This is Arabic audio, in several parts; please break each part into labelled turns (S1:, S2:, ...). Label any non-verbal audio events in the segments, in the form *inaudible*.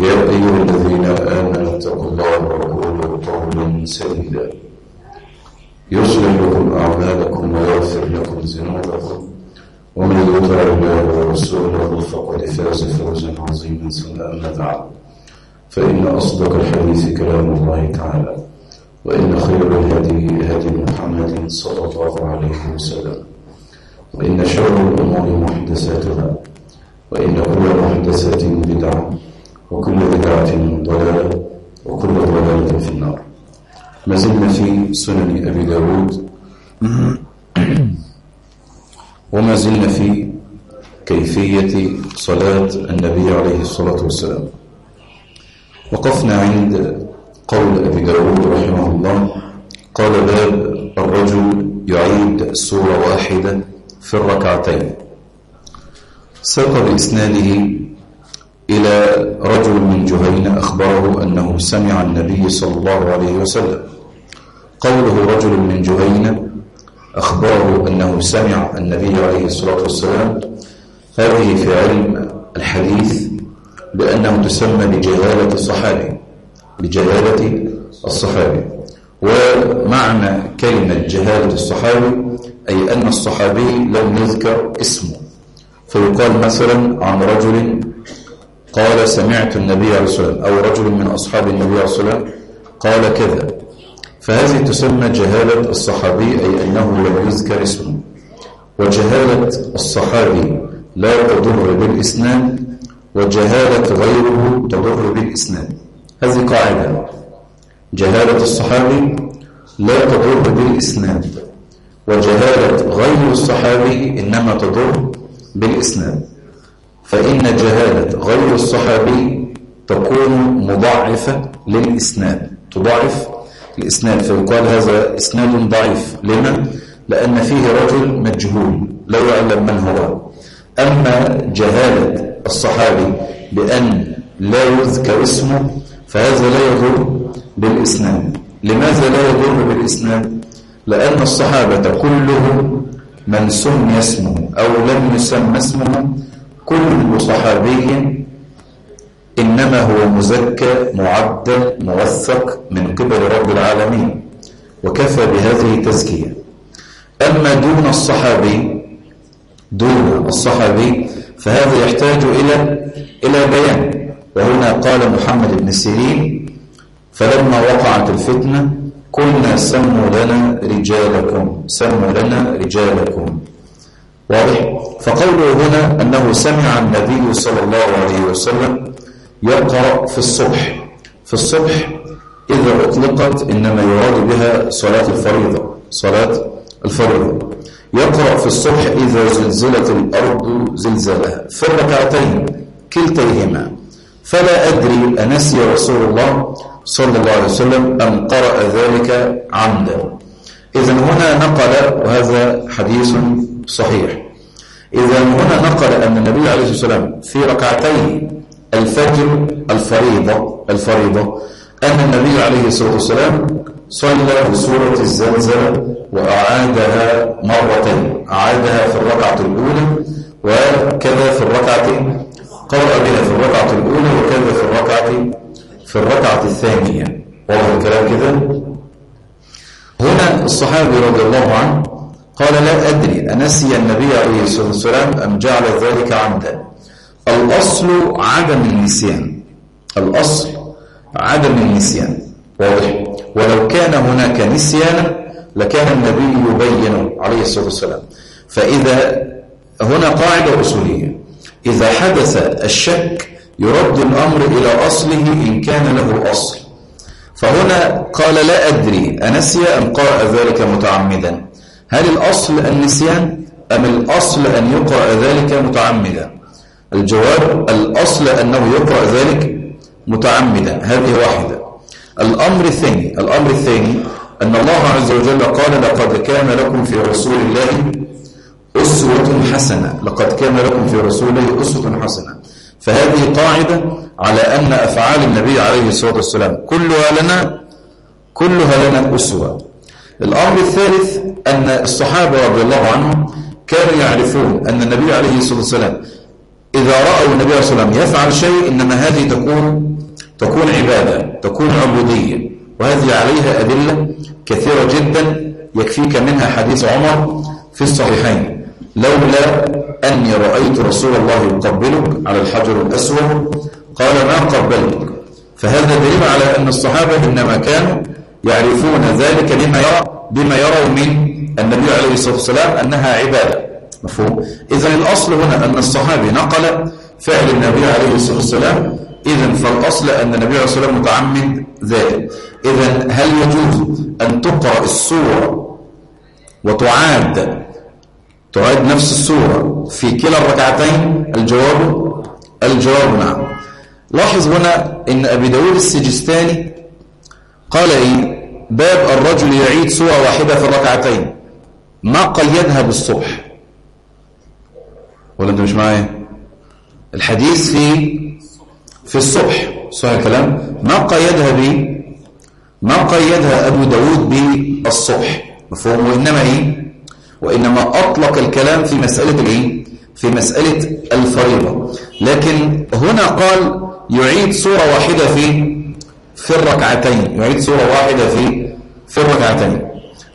S1: يا أيها الذين آمنوا اتقوا الله وقولوا قولا سديدا. يصلح لكم أعمالكم ويغفر لكم ذنوبكم. ومن يطع الله ورسوله فقد فاز فوزا عظيما ثم أما بعد. فإن أصدق الحديث كلام الله تعالى. وإن خير الهدي هدي محمد صلى الله عليه وسلم. وإن شر الأمور محدثاتها. وإن كل محدثة بدعة. وكل بدعة ضلالة وكل ضلالة في النار. ما زلنا في سنن أبي داود. *clears throat* وما زلنا في كيفية صلاة النبي عليه الصلاة والسلام. وقفنا عند قول أبي داود رحمه الله. قال باب الرجل يعيد سورة واحدة في الركعتين. ساق بإسناده إلى رجل من جهينة أخبره أنه سمع النبي صلى الله عليه وسلم. قوله رجل من جهينة أخبره أنه سمع النبي عليه الصلاة والسلام. هذه في علم الحديث بأنه تسمى بجهالة الصحابي بجهالة الصحابي. ومعنى كلمة جهالة الصحابي أي أن الصحابي لم يذكر اسمه. فيقال مثلا عن رجل قال سمعت النبي عليه الصلاة والسلام أو رجل من أصحاب النبي عليه الصلاة والسلام قال كذا. فهذه تسمى جهالة الصحابي أي أنه لم يذكر اسمه. وجهالة الصحابي لا تضر بالإسناد وجهالة غيره تضر بالإسناد. هذه قاعدة. جهالة الصحابي لا تضر بالإسناد وجهالة غير الصحابي إنما تضر بالإسناد. فإن جهالة غير الصحابي تكون مضاعفة للإسناد تضاعف الإسناد فيقال هذا إسناد ضعيف لما؟ لأن فيه رجل مجهول لا يعلم من هو أما جهالة الصحابي بأن لا يذكر اسمه فهذا لا يضر بالإسناد لماذا لا يضر بالإسناد؟ لأن الصحابة كلهم من سمي اسمه أو لم يسمى اسمه كل صحابي إنما هو مزكى معدل موثق من قبل رب العالمين وكفى بهذه تزكية أما دون الصحابي دون الصحابي فهذا يحتاج إلى إلى بيان. وهنا قال محمد بن سيرين فلما وقعت الفتنة قلنا سموا لنا رجالكم سموا لنا رجالكم. واضح. فقوله هنا أنه سمع النبي صلى الله عليه وسلم يقرأ في الصبح. في الصبح إذا أطلقت إنما يراد بها صلاة الفريضة. صلاة الفريضة. يقرأ في الصبح إذا زلزلت الأرض زلزالها. في الركعتين كلتيهما. فلا أدري أنسي رسول الله صلى الله عليه وسلم أم قرأ ذلك عمدا. إذا هنا نقل وهذا حديث صحيح. إذا هنا نقل أن النبي عليه الصلاة والسلام في ركعتي الفجر الفريضة الفريضة أن النبي عليه الصلاة والسلام صلى بسورة الزلزلة وأعادها مرتين أعادها في الركعة الأولى وكذا في الركعة قرأ بها في الركعة الأولى وكذا في الركعة في الركعة الثانية. واضح الكلام كده؟ هنا الصحابي رضي الله عنه قال لا أدري أنسي النبي عليه الصلاة والسلام أم جعل ذلك عمدا؟ الأصل عدم النسيان الأصل عدم النسيان واضح؟ ولو كان هناك نسيان لكان النبي يبين عليه عليه الصلاة والسلام. فإذا هنا قاعدة أصولية. إذا حدث الشك يرد الأمر إلى أصله إن كان له أصل. فهنا قال لا أدري أنسي أم قرأ ذلك متعمدا؟ هل الأصل النسيان أم الأصل أن يقرأ ذلك متعمدا؟ الجواب الأصل أنه يقرأ ذلك متعمدا هذه واحدة. الأمر الثاني الأمر الثاني أن الله عز وجل قال لقد كان لكم في رسول الله أسوة حسنة. لقد كان لكم في رسول الله أسوة حسنة. فهذه قاعدة على أن أفعال النبي عليه الصلاة والسلام كلها لنا كلها لنا أسوة. الأمر الثالث أن الصحابة رضي الله عنهم كانوا يعرفون أن النبي عليه الصلاة والسلام إذا رأوا النبي عليه وسلم يفعل شيء إنما هذه تكون تكون عبادة تكون عبودية وهذه عليها أدلة كثيرة جدا يكفيك منها حديث عمر في الصحيحين. لولا أني رأيت رسول الله يقبلك على الحجر الأسود قال ما قبلتك فهذا دليل على أن الصحابة إنما كانوا يعرفون ذلك بما يرى بما يروا من النبي عليه الصلاة والسلام أنها عبادة. مفهوم؟ إذا الأصل هنا أن الصحابي نقل فعل النبي عليه الصلاة والسلام إذا فالأصل أن النبي عليه الصلاة والسلام متعمد ذلك. إذا هل يجوز أن تقرأ السورة وتعاد تعاد نفس السورة في كلا الركعتين؟ الجواب؟ الجواب نعم. لاحظ هنا إن أبي داود السجستاني قال إيه؟ باب الرجل يعيد سورة واحدة في الركعتين. ما قيدها بالصبح ولا أنت مش معايا؟ الحديث في في الصبح صحيح الكلام؟ ما قيدها ب ما قيدها أبو داود بالصبح؟ مفهوم؟ وإنما إيه؟ وإنما أطلق الكلام في مسألة الإيه؟ في مسألة الفريضة. لكن هنا قال يعيد سورة واحدة في في الركعتين. يعيد سورة واحدة في في الركعتين.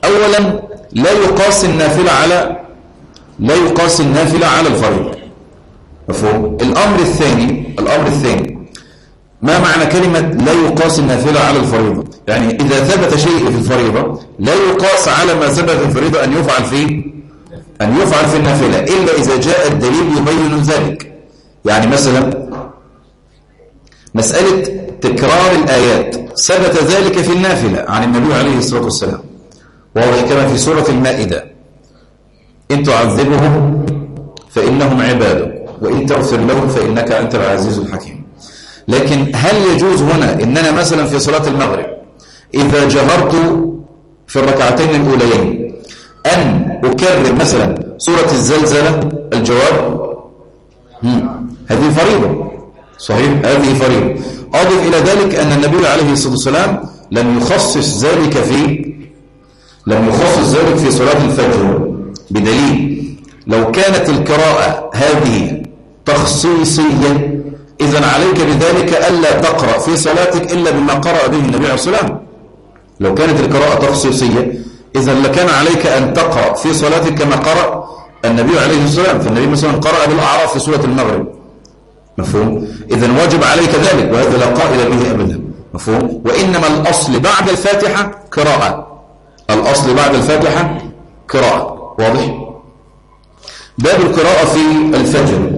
S1: أولا لا يقاس النافلة على لا يقاس النافلة على الفريضة. مفهوم؟ الأمر الثاني الأمر الثاني ما معنى كلمة لا يقاس النافلة على الفريضة؟ يعني إذا ثبت شيء في الفريضة لا يقاس على ما ثبت في الفريضة أن يفعل فيه أن يفعل في النافلة إلا إذا جاء الدليل يبين ذلك. يعني مثلا مسألة تكرار الآيات. ثبت ذلك في النافلة عن النبي عليه الصلاة والسلام. واضح كما في سورة المائدة. إن تعذبهم فإنهم عبادك وإن تغفر لهم فإنك أنت العزيز الحكيم. لكن هل يجوز هنا إننا مثلا في صلاة المغرب إذا جهرت في الركعتين الأوليين أن أكرر مثلا سورة الزلزلة؟ الجواب؟ هذه فريضة. صحيح؟ هذه فريضة. أضف إلى ذلك أن النبي عليه الصلاة والسلام لم يخصص ذلك في لم يخصص ذلك في صلاة الفجر. بدليل لو كانت القراءة هذه تخصيصية إذا عليك بذلك ألا تقرأ في صلاتك إلا بما قرأ به النبي عليه الصلاة والسلام. لو كانت القراءة تخصيصية إذا لكان عليك أن تقرأ في صلاتك كما قرأ النبي عليه الصلاة والسلام. فالنبي مثلا قرأ بالأعراف في سورة المغرب. مفهوم؟ إذا واجب عليك ذلك وهذا لا قائل به أبدا. مفهوم؟ وإنما الأصل بعد الفاتحة قراءة. الأصل بعد الفاتحة قراءة. واضح؟ باب القراءة في الفجر.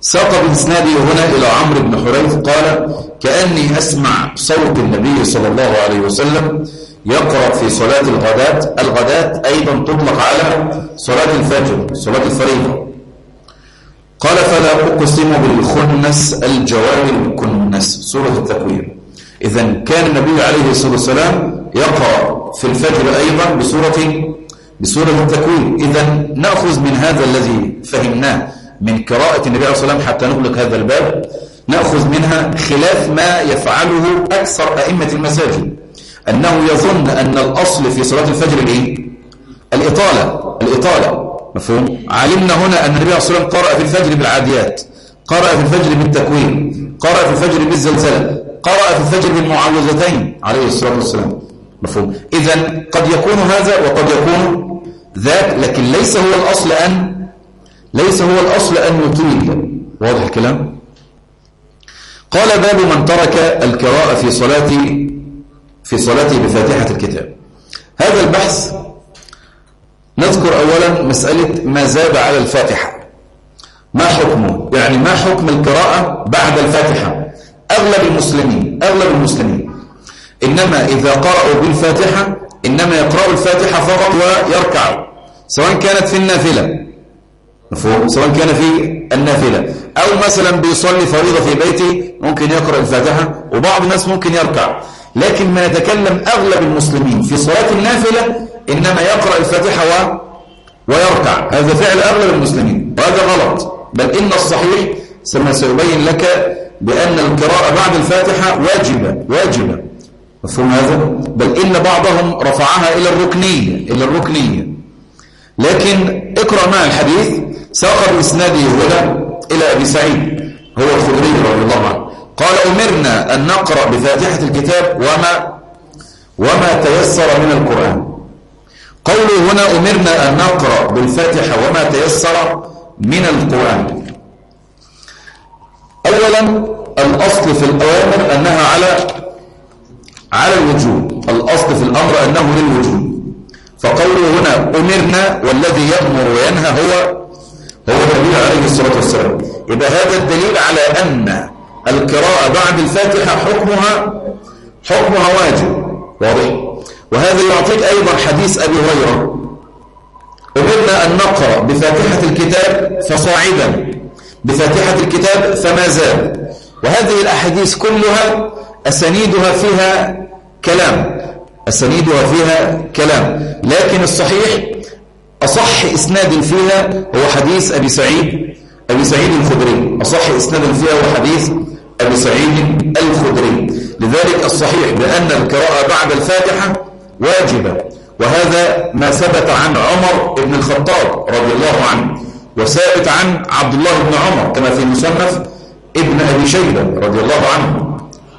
S1: ساق بإسناده هنا إلى عمرو بن حريث قال كأني أسمع صوت النبي صلى الله عليه وسلم يقرأ في صلاة الغداة. الغداة أيضا تطلق على صلاة الفجر صلاة الفريضة. قال فلا أقسم بالخنس الجوار الكنس. سورة التكوير. إذا كان النبي عليه الصلاة والسلام يقرأ في الفجر أيضا بسورة بسورة التكوير. إذا نأخذ من هذا الذي فهمناه من قراءة النبي عليه الصلاة والسلام حتى نغلق هذا الباب. نأخذ منها خلاف ما يفعله أكثر أئمة المساجد. أنه يظن أن الأصل في صلاة الفجر الإيه؟ الإطالة. الإطالة. مفهوم؟ علمنا هنا أن النبي عليه الصلاة والسلام قرأ في الفجر بالعاديات قرأ في الفجر بالتكوين قرأ في الفجر بالزلزلة قرأ في الفجر بالمعوذتين عليه الصلاة والسلام. مفهوم؟ إذا قد يكون هذا وقد يكون ذاك لكن ليس هو الأصل أن ليس هو الأصل أن يطيل واضح الكلام؟ قال باب من ترك القراءة في صلاته في صلاته بفاتحة الكتاب. هذا البحث نذكر أولا مسألة ما زاد على الفاتحة. ما حكمه؟ يعني ما حكم القراءة بعد الفاتحة؟ أغلب المسلمين أغلب المسلمين. إنما إذا قرأوا بالفاتحة إنما يقرأوا الفاتحة فقط ويركعوا. سواء كانت في النافلة. مفهوم؟ سواء كان في النافلة. أو مثلا بيصلي فريضة في بيته ممكن يقرأ الفاتحة وبعض الناس ممكن يركع. لكن ما يتكلم أغلب المسلمين في صلاة النافلة إنما يقرأ الفاتحة و... ويركع. هذا فعل أغلب المسلمين. وهذا غلط. بل إن الصحيح ثم سيبين لك بأن القراءة بعد الفاتحة واجبة. واجبة. مفهوم هذا؟ بل إن بعضهم رفعها إلى الركنية. إلى الركنية. لكن اقرأ مع الحديث. ساق بإسناده هنا إلى أبي سعيد. هو الخدري رضي الله عنه. قال أمرنا أن نقرأ بفاتحة الكتاب وما وما تيسر من القرآن. قوله هنا أمرنا أن نقرأ بالفاتحة وما تيسر من القرآن. أولا الأصل في الأوامر أنها على على الوجوب. الأصل في الأمر أنه للوجوب. فقوله هنا أمرنا والذي يأمر وينهى هو هو النبي عليه الصلاة والسلام. يبقى هذا الدليل على أن القراءة بعد الفاتحة حكمها حكمها واجب واضح؟ وهذا يعطيك أيضا حديث أبي هريرة. أمرنا أن نقرأ بفاتحة الكتاب فصاعدا. بفاتحة الكتاب فما زال. وهذه الأحاديث كلها أسانيدها فيها كلام. أسانيدها فيها كلام. لكن الصحيح أصح إسناد فيها هو حديث أبي سعيد أبي سعيد الخدري. أصح إسناد فيها هو حديث أبي سعيد الخدري. لذلك الصحيح بأن القراءة بعد الفاتحة واجبة وهذا ما ثبت عن عمر بن الخطاب رضي الله عنه وثابت عن عبد الله بن عمر كما في مصنف ابن أبي شيبة رضي الله عنه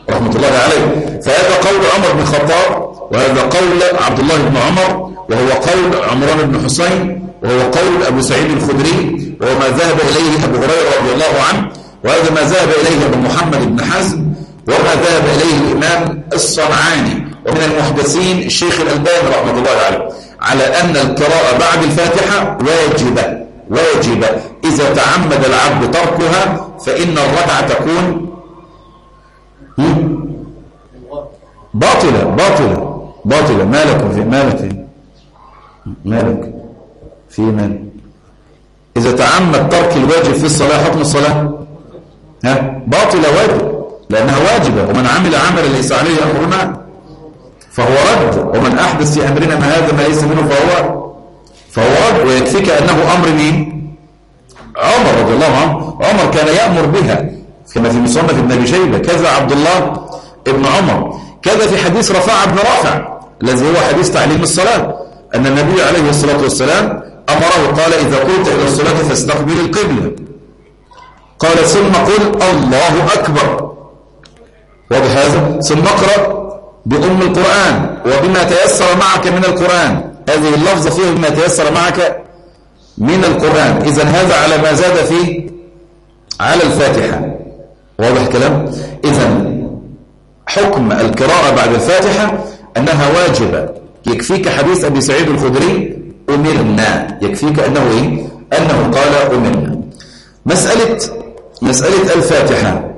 S1: رحمة الله عليه. فهذا قول عمر بن الخطاب وهذا قول عبد الله بن عمر وهو قول عمران بن حسين وهو قول أبو سعيد الخدري وهو ما ذهب إليه أبو هريرة رضي الله عنه وهذا ما ذهب إليه أبو محمد بن حزم وما ذهب إليه الإمام الصنعاني. ومن المحدثين الشيخ الألباني رحمة الله عليه على أن القراءة بعد الفاتحة واجبة واجبة. إذا تعمد العبد تركها فإن الركعة تكون باطلة باطلة باطلة. مالك في مالك في مالك في من؟ إذا تعمد ترك الواجب في الصلاة حكم الصلاة. ها؟ باطلة واجب لأنها واجبة. ومن عمل عملا ليس عليه أمرنا فهو رد. ومن أحدث في أمرنا ما هذا ما ليس منه فهو فهو رد. ويكفيك أنه أمر مين؟ عمر رضي الله عنه. عمر كان يأمر بها. كما في مصنف ابن أبي شيبة. كذا عبد الله ابن عمر. كذا في حديث رفاع بن رافع. الذي هو حديث تعليم الصلاة. أن النبي عليه الصلاة والسلام أمره قال إذا قلت إلى الصلاة فاستقبل القبلة. قال ثم قل الله أكبر. واضح هذا. ثم اقرأ بأم القرآن وبما تيسر معك من القرآن. هذه اللفظة فيه بما تيسر معك من القرآن. إذا هذا على ما زاد فيه على الفاتحة. واضح كلام؟ إذا حكم القراءة بعد الفاتحة أنها واجبة. يكفيك حديث أبي سعيد الخدري أمرنا. يكفيك أنه إيه؟ أنه قال أمرنا. مسألة مسألة الفاتحة.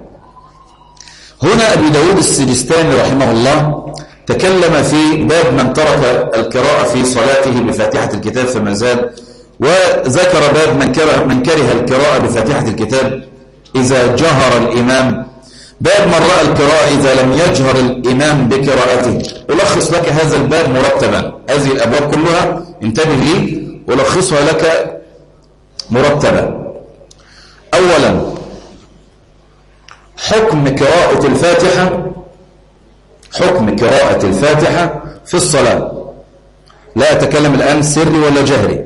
S1: هنا أبي داود السجستاني رحمه الله تكلم في باب من ترك القراءة في صلاته بفاتحة الكتاب فما زال وذكر باب من كره, من كره القراءة بفاتحة الكتاب إذا جهر الإمام. باب من رأى القراءة إذا لم يجهر الإمام بقراءته. ألخص لك هذا الباب مرتبا. هذه الأبواب كلها انتبه لي ألخصها لك مرتبا. أولا حكم قراءة الفاتحة حكم قراءة الفاتحة في الصلاة. لا أتكلم الآن سري ولا جهري.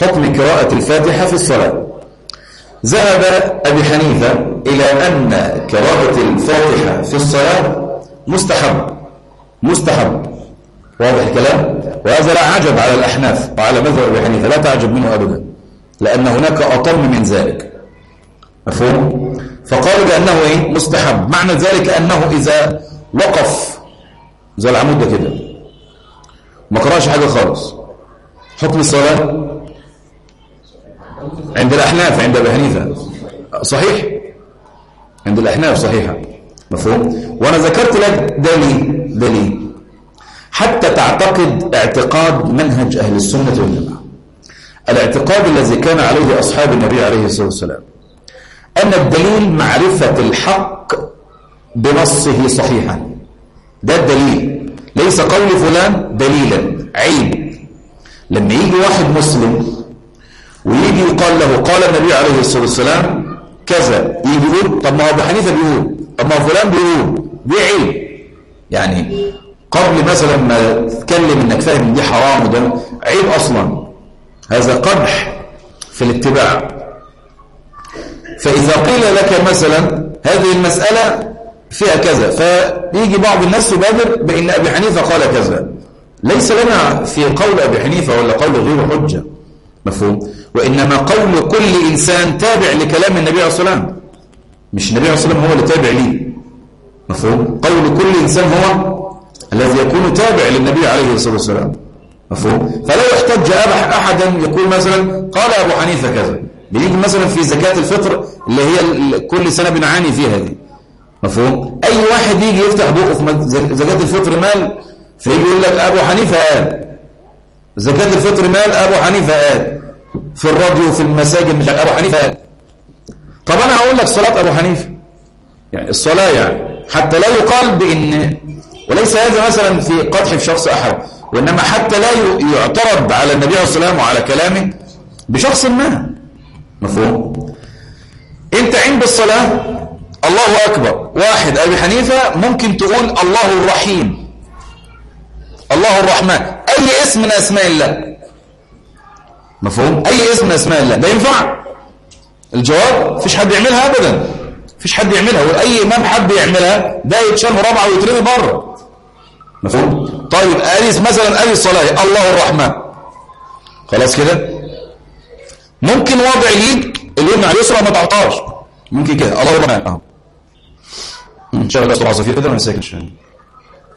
S1: حكم قراءة الفاتحة في الصلاة. ذهب أبي حنيفة إلى أن قراءة الفاتحة في الصلاة مستحب مستحب. واضح الكلام؟ وهذا لا عجب على الأحناف وعلى مذهب أبي حنيفة لا تعجب منه أبدا لأن هناك أطم من ذلك. مفهوم؟ فقالوا بأنه إيه؟ مستحب. معنى ذلك أنه إذا وقف زي العمود ده كده. ما قرأش حاجة خالص. حكم الصلاة عند الأحناف عند أبي حنيفة. صحيح؟ عند الأحناف صحيحة. مفهوم؟ وأنا ذكرت لك دليل دليل. حتى تعتقد اعتقاد منهج أهل السنة والجماعة. الاعتقاد الذي كان عليه أصحاب النبي عليه الصلاة والسلام. أن الدليل معرفة الحق بنصه صحيحا. ده الدليل. ليس قول فلان دليلا علم لما يجي واحد مسلم ويجي يقال له قال النبي عليه الصلاة والسلام كذا يجي يقول طب ما هو ابو حنيفه بيقول طب ما فلان بيقول دي علم يعني قبل مثلا ما تتكلم إنك فاهم دي حرام وده عيب أصلا. هذا قبح في الاتباع. فإذا قيل لك مثلا هذه المسألة فيها كذا فيجي بعض الناس يبادر بإن أبي حنيفة قال كذا. ليس لنا في قول أبي حنيفة ولا قول غيره حجة مفهوم؟ وإنما قول كل إنسان تابع لكلام النبي عليه الصلاة والسلام. مش النبي عليه الصلاة والسلام هو اللي تابع ليه مفهوم؟ قول كل إنسان هو الذي يكون تابع للنبي عليه الصلاة والسلام مفهوم؟ فلو احتج أحدا يقول مثلا قال أبو حنيفة كذا. بيجي مثلا في زكاة الفطر اللي هي كل سنة بنعاني فيها دي. مفهوم؟ أي واحد يجي يفتح بقه في زكاة الفطر مال فيجي يقول لك أبو حنيفة قال. زكاة الفطر مال أبو حنيفة قال. في الراديو في المساجد مش أبو حنيفة قال. طب أنا هقول لك صلاة أبو حنيفة. يعني الصلاة يعني حتى لا يقال بأن وليس هذا مثلا في قدح في شخص أحد وإنما حتى لا يعترض على النبي عليه الصلاة والسلام وعلى كلامه بشخص ما. مفهوم؟ انت عند الصلاة الله أكبر. واحد أبي حنيفة ممكن تقول الله الرحيم. الله الرحمن. أي اسم من أسماء الله؟ مفهوم؟ أي اسم من أسماء الله؟ ده ينفع؟ الجواب؟ فيش حد يعملها أبدا. فيش حد يعملها. وأي إمام حد يعملها ده يتشال مربعه ويترمي بره. مفهوم؟ طيب أليس مثلا ألي الصلاة الله الرحمن. خلاص كده؟ ممكن وضع اليد اليمنى على اليسرى ما تعطاش ممكن كده. الله الرحمن أهو. الله يصبح عصافير كده وأنا ساكن شوية.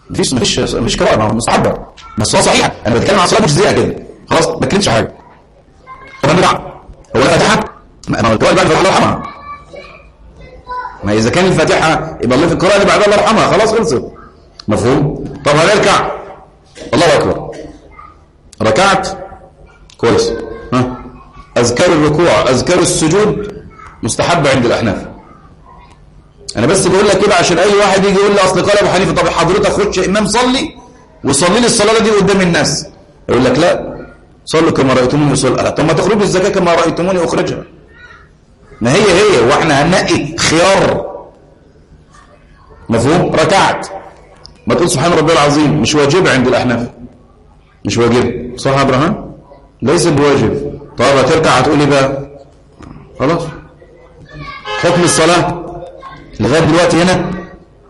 S1: مفيش مفيش مفيش قراءه مستحبه بس الصلاه صحيحه أنا بتكلم عن صلاة مجزيه كده. خلاص ما بتكلمش حاجة. طب أنا هو الفاتحه ما هو القراءه بعد الله يرحمها. ما إذا كان الفاتحة يبقى الله في القراءه اللي بعدها الله يرحمها. خلاص خلصت. مفهوم؟ طب هنركع. الله أكبر. ركعت. كويس. ها أذكار الركوع أذكار السجود مستحبة عند الأحناف. أنا بس بقول لك كده عشان أي واحد يجي يقول لي أصل قال أبو حنيفة طب حضرتك خش إمام صلي وصلي لي الصلاة دي قدام الناس. يقول لك لا صلوا كما رأيتموني اصلي طب ما تخرجوا الزكاة كما رأيتموني أخرجها. ما هي هي وإحنا هننقي خيار. مفهوم؟ ركعت. ما تقول سبحان ربي العظيم مش واجب عند الأحناف. مش واجب. صح يا إبراهيم؟ ليس بواجب. طب هتركع هتقول إيه بقى. خلاص. حكم الصلاة لغاية دلوقتي هنا؟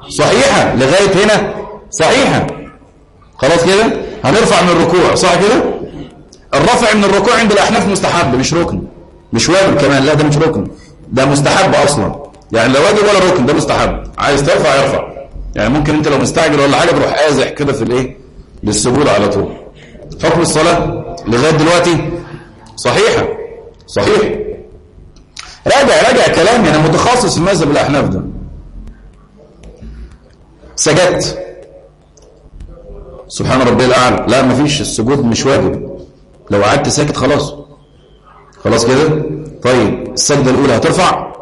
S1: صحيحة. لغاية هنا؟ صحيحة. خلاص كده؟ هنرفع من الركوع صح كده؟ الرفع من الركوع عند الأحناف مستحب مش ركن. مش واجب كمان. لا ده مش ركن. ده مستحب أصلا. يعني لا واجب ولا ركن ده مستحب. عايز ترفع يرفع يعني ممكن أنت لو مستعجل ولا حاجة تروح قازح كده في الإيه؟ للسجود على طول. حكم الصلاة لغاية دلوقتي؟ صحيحة صحيح. راجع راجع كلامي. أنا متخصص في مذهب الأحناف ده. سجدت. سبحان ربي الأعلى. لا مفيش السجود مش واجب. لو قعدت ساكت خلاص. خلاص كده؟ طيب السجدة الأولى هترفع؟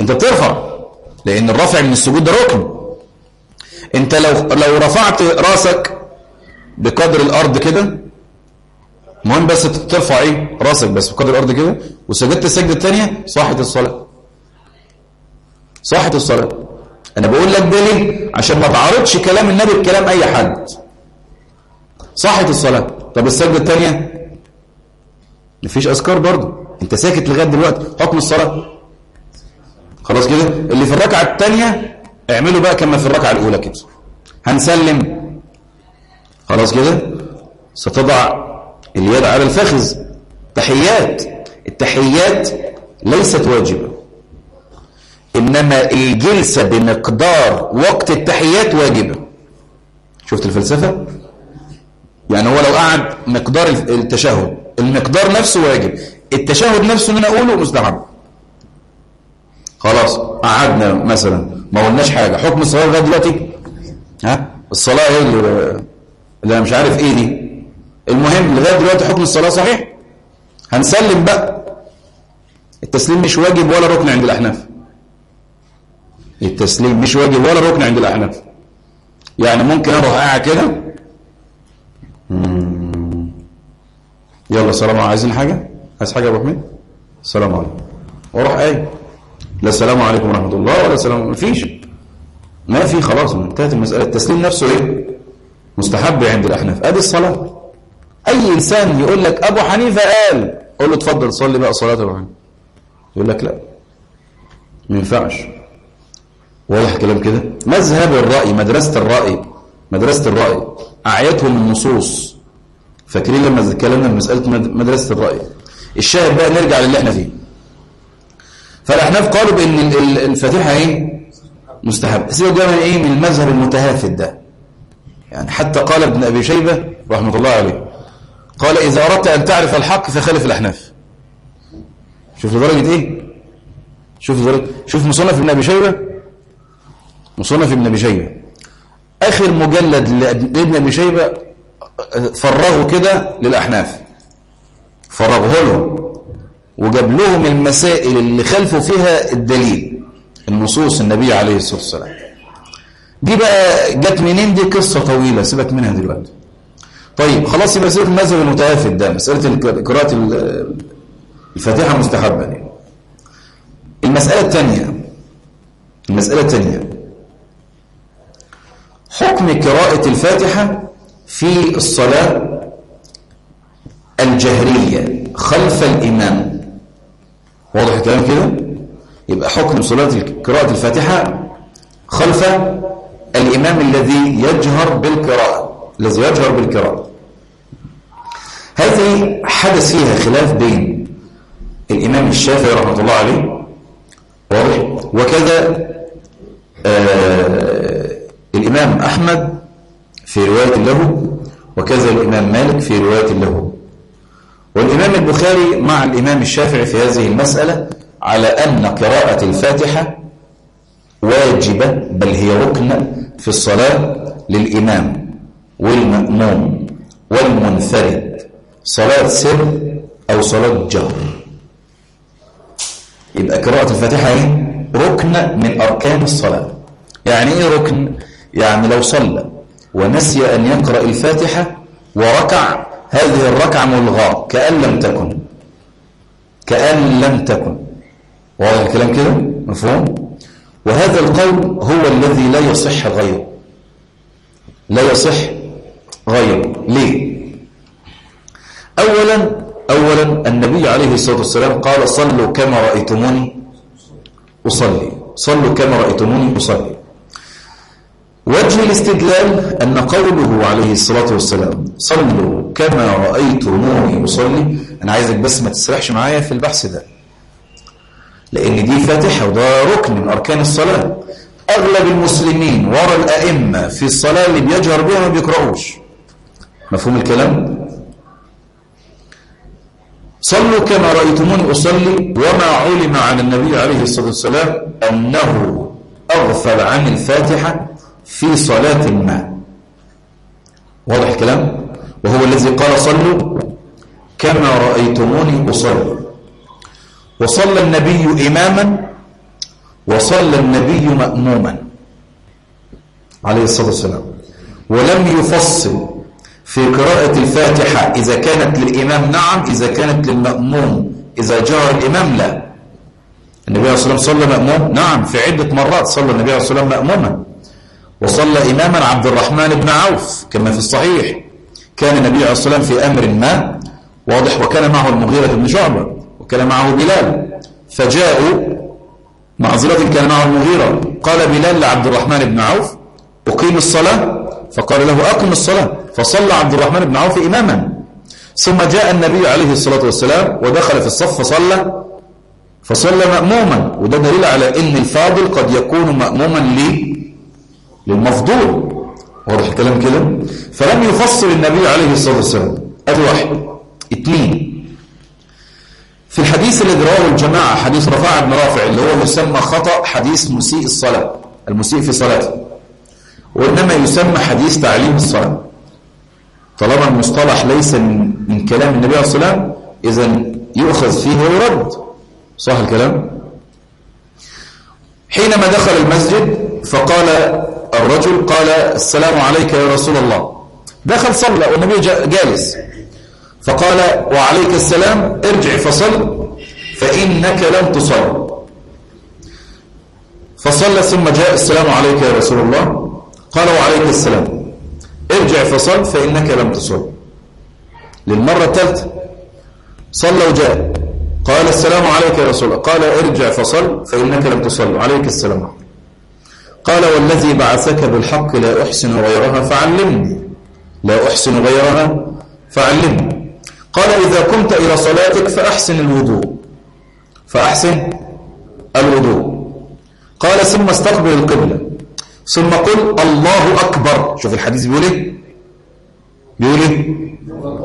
S1: أنت بترفع. لأن الرفع من السجود ده ركن. أنت لو لو رفعت رأسك بقدر الأرض كده المهم بس ترفع إيه راسك بس بقدر الأرض كده وسجدت السجدة الثانية صاحت الصلاة. صاحت الصلاة. أنا بقول لك ده ليه؟ عشان ما تعارضش كلام النبي بكلام أي حد. صحت الصلاة. طب السجدة الثانية مفيش أذكار برضه. أنت ساكت لغاية دلوقتي. حكم الصلاة. خلاص كده؟ اللي في الركعة الثانية اعملوا بقى كما في الركعة الأولى كده. هنسلم. خلاص كده؟ ستضع اليد على الفخذ تحيات. التحيات ليست واجبة. إنما الجلسة بمقدار وقت التحيات واجبة. شفت الفلسفة؟ يعني هو لو قعد مقدار التشهد المقدار نفسه واجب. التشهد نفسه ان أنا أقوله مستحب. خلاص قعدنا مثلا ما قلناش حاجة. حكم الصلاة لغاية دلوقتي؟ ها؟ الصلاة إيه اللي, اللي مش عارف إيه دي. المهم لغاية دلوقتي حكم الصلاة صحيح. هنسلم بقى. التسليم مش واجب ولا ركن عند الأحناف. التسليم مش واجب ولا ركن عند الأحناف. يعني ممكن أروح قاعد كده. يلا سلام عايزين حاجة؟ عايز حاجة يا أبو حميد؟ السلام عليكم. وأروح قايم. لا السلام عليكم ورحمة الله ولا سلام مفيش. ما في خلاص انتهت المسألة. التسليم نفسه إيه؟ مستحب عند الأحناف. أدي الصلاة. أي إنسان يقول لك أبو حنيفة قال قول له اتفضل صلي بقى صلاة أبو حنيفة. يقول لك لا ما ينفعش. واضح كلام كده؟ مذهب الرأي مدرسة الرأي مدرسة الرأي أعيتهم النصوص. فاكرين لما اتكلمنا مسألة مدرسة الرأي؟ الشاهد بقى نرجع للي إحنا فيه. فالأحناف قالوا بأن الفاتحة إيه؟ مستحب. سيبك ده من إيه؟ من المذهب المتهافت ده. يعني حتى قال ابن أبي شيبة رحمة الله عليه قال إذا أردت أن تعرف الحق فخالف الأحناف. شوف لدرجة إيه؟ شوف لدرجة شوف مصنف ابن أبي شيبة. مصنف ابن أبي شيبة. آخر مجلد لابن أبي شيبة فرغوا كده للأحناف. فرغه لهم. وجاب لهم المسائل اللي خلفوا فيها الدليل. النصوص النبي عليه الصلاة والسلام. دي بقى جت منين؟ دي قصة طويلة. سيبك منها دلوقتي. طيب خلاص يبقى مسألة المذهب المتهافت ده مسألة قراءة الفاتحة مستحبة دي. المسألة الثانية المسألة الثانية. حكم قراءة الفاتحة في الصلاة الجهرية خلف الإمام. واضح الكلام كده؟ يبقى حكم صلاة قراءة الفاتحة خلف الإمام الذي يجهر بالقراءة. الذي يجهر بالقراءة هذه حدث فيها خلاف بين الإمام الشافعي رحمة الله عليه واضح؟ وكذا آه الإمام أحمد في رواية له وكذا الإمام مالك في رواية له. والإمام البخاري مع الإمام الشافعي في هذه المسألة على أن قراءة الفاتحة واجبة بل هي ركن في الصلاة للإمام. والمأموم والمنفرد. صلاة سر أو صلاة جهر. يبقى قراءة الفاتحة إيه؟ ركن من أركان الصلاة. يعني إيه ركن؟ يعني لو صلى ونسي أن يقرأ الفاتحة وركع هذه الركعة ملغاة كأن لم تكن. كأن لم تكن. واضح الكلام كده؟ مفهوم؟ وهذا القول هو الذي لا يصح غيره. لا يصح غيره ليه؟ أولا أولا النبي عليه الصلاة والسلام قال صلوا كما رأيتموني أصلي. صلوا كما رأيتموني أصلي. وجه الاستدلال أن قوله عليه الصلاة والسلام صلوا كما رأيتموني أصلي أنا عايزك بس ما تسرحش معايا في البحث ده لأن دي فاتحة وده ركن من أركان الصلاة. أغلب المسلمين وراء الأئمة في الصلاة اللي بيجهر بها ما بيقرأوش مفهوم الكلام؟ صلوا كما رأيتموني أصلي وما علم عن النبي عليه الصلاة والسلام أنه أغفل عن الفاتحة في صلاة ما. واضح الكلام؟ وهو الذي قال صلوا كما رأيتموني أصلي. وصلى النبي إماما وصلى النبي مأموما عليه الصلاة والسلام. ولم يفصل في قراءة الفاتحة إذا كانت للإمام نعم إذا كانت للمأموم إذا جاء الإمام لا. النبي عليه الصلاة والسلام صلى مأموم؟ نعم في عدة مرات صلى النبي عليه الصلاة والسلام مأموما. وصلى إماما عبد الرحمن بن عوف كما في الصحيح. كان النبي عليه الصلاة والسلام في أمر ما واضح وكان معه المغيرة بن شعبة وكان معه بلال. فجاءوا معذرة كان معه المغيرة. قال بلال لعبد الرحمن بن عوف أقيم الصلاة؟ فقال له أقم الصلاة. فصلى عبد الرحمن بن عوف إماما. ثم جاء النبي عليه الصلاة والسلام ودخل في الصف فصلى فصلى مأموما. وده دليل على أن الفاضل قد يكون مأموما لي للمفضول. واضح الكلام كده؟ فلم يفصل النبي عليه الصلاة والسلام. ادي واحد اثنين في الحديث الذي رواه الجماعة حديث رفاعة بن رافع اللي هو يسمى خطأ حديث مسيء الصلاة المسيء في صلاته. وإنما يسمى حديث تعليم الصلاة. طالما المصطلح ليس من كلام النبي عليه الصلاة والسلام إذا يؤخذ فيه ويرد. صح الكلام؟ حينما دخل المسجد فقال الرجل قال السلام عليك يا رسول الله. دخل صلى والنبي جالس. فقال وعليك السلام ارجع فصل فإنك لم تصل. فصلى ثم جاء السلام عليك يا رسول الله. قال وعليك السلام. ارجع فصل فإنك لم تصل للمرة الثالثة. صلى وجاء. قال السلام عليك يا رسول الله. قال ارجع فصل فإنك لم تصل. عليك السلام. قال والذي بعثك بالحق لا أحسن غيرها فعلمني. لا أحسن غيرها فعلمني. قال إذا كنت إلى صلاتك فأحسن الوضوء. فأحسن الوضوء. قال ثم استقبل القبلة. ثم قل الله أكبر. شوف الحديث بيقول إيه؟ بيقول إيه؟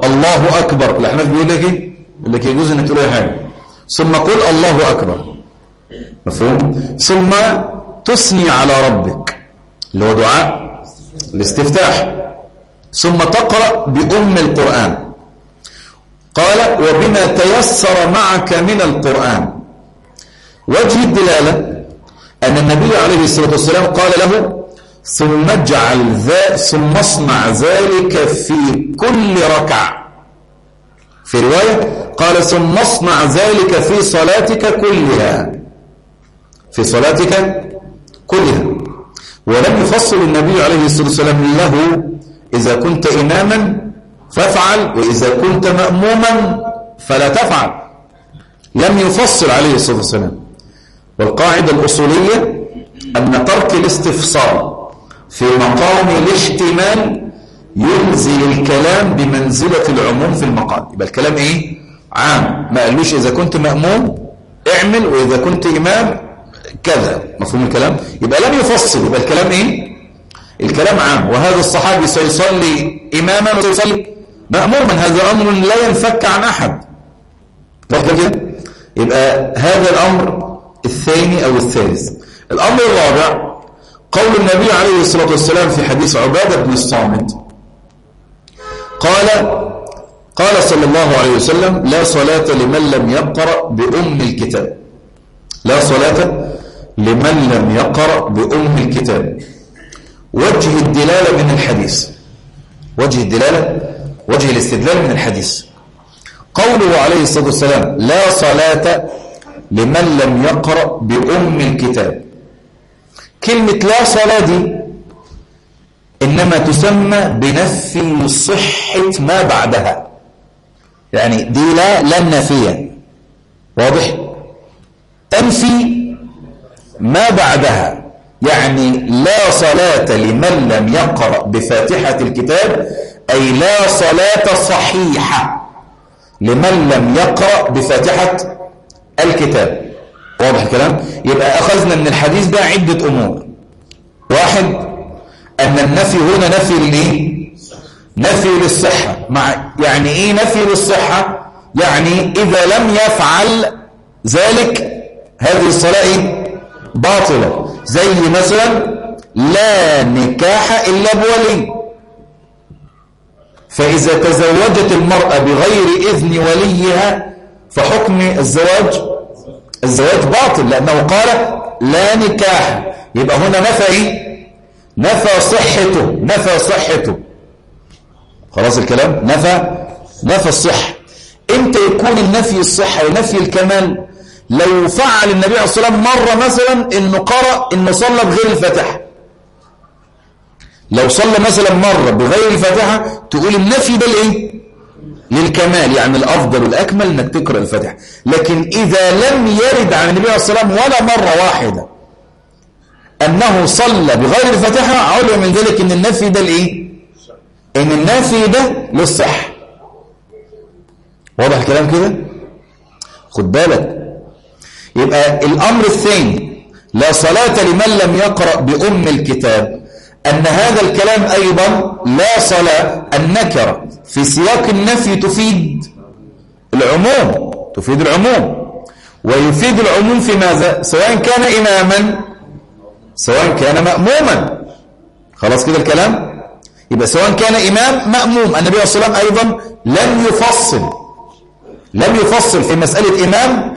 S1: الله أكبر. الأحناف بيقول لك إيه؟ يقول لك يجوز إنك تقول حاجة. ثم قل الله أكبر. مفهوم؟ ثم تثني على ربك. اللي هو دعاء الاستفتاح. ثم تقرأ بأم القرآن. قال وبما تيسر معك من القرآن. وجه الدلالة أن النبي عليه الصلاة والسلام قال له ثم اجعل ذا ثم اصنع ذلك في كل ركعة. في رواية قال ثم اصنع ذلك في صلاتك كلها. في صلاتك كلها. ولم يفصل النبي عليه الصلاة والسلام له إذا كنت إماما فافعل وإذا كنت مأموما فلا تفعل. لم يفصل عليه الصلاة والسلام. والقاعدة الأصولية أن ترك الاستفصال في مقام الاشتمال ينزل الكلام بمنزلة العموم في المقام يبقى الكلام إيه؟ عام. ما قالوش إذا كنت مأموم اعمل وإذا كنت إمام كذا. مفهوم الكلام؟ يبقى لم يفصل. يبقى الكلام إيه؟ الكلام عام. وهذا الصحابي سيصلي إماما وسيصلي مأموما. هذا أمر لا ينفك عن أحد. كده؟ يبقى هذا الأمر الثاني أو الثالث. الأمر الرابع قول النبي عليه الصلاة والسلام في حديث عبادة بن الصامت قال قال صلى الله عليه وسلم لا صلاة لمن لم يقرأ بأم الكتاب. لا صلاة لمن لم يقرأ بأم الكتاب. وجه الدلالة من الحديث. وجه الدلالة وجه الاستدلال من الحديث. قوله عليه الصلاة والسلام لا صلاة لمن لم يقرأ بأم الكتاب. كلمة لا صلاة دي إنما تسمى بنفي صحة ما بعدها. يعني دي لا لا نافية واضح؟ تنفي ما بعدها. يعني لا صلاة لمن لم يقرأ بفاتحة الكتاب أي لا صلاة صحيحة لمن لم يقرأ بفاتحة الكتاب. واضح الكلام؟ يبقى أخذنا من الحديث ده عدة أمور. واحد أن النفي هنا نفي لإيه نفي للصحة. مع يعني إيه نفي للصحة؟ يعني إذا لم يفعل ذلك هذه الصلاة باطلة. زي مثلا لا نكاح إلا بولي. فإذا تزوجت المرأة بغير إذن وليها فحكم الزواج الزواج باطل لأنه قال لا نكاح. يبقى هنا نفى إيه؟ نفى صحته نفى صحته. خلاص الكلام؟ نفى نفى الصحة. إمتى يكون النفي الصحة ونفي الكمال؟ لو فعل النبي عليه الصلاة والسلام مرة مثلا إنه قرأ إنه صلى بغير الفاتحة. لو صلى مثلا مرة بغير الفاتحة تقول النفي ده الايه للكمال يعني الأفضل والأكمل إنك تقرأ الفاتحة. لكن إذا لم يرد عن النبي عليه الصلاه والسلام ولا مرة واحدة أنه صلى بغير الفاتحة علم من ذلك إن النفي ده الايه إن النفي ده للصح. واضح الكلام كده؟ خد بالك. يبقى الأمر الثاني لا صلاة لمن لم يقرأ بأم الكتاب. أن هذا الكلام أيضا لا صلاة النكرة في سياق النفي تفيد العموم تفيد العموم. ويفيد العموم في ماذا؟ سواء كان إماما سواء كان مأموما. خلاص كده الكلام؟ يبقى سواء كان إمام مأموم. النبي صلى الله عليه وسلم أيضا لم يفصل لم يفصل في مسألة إمام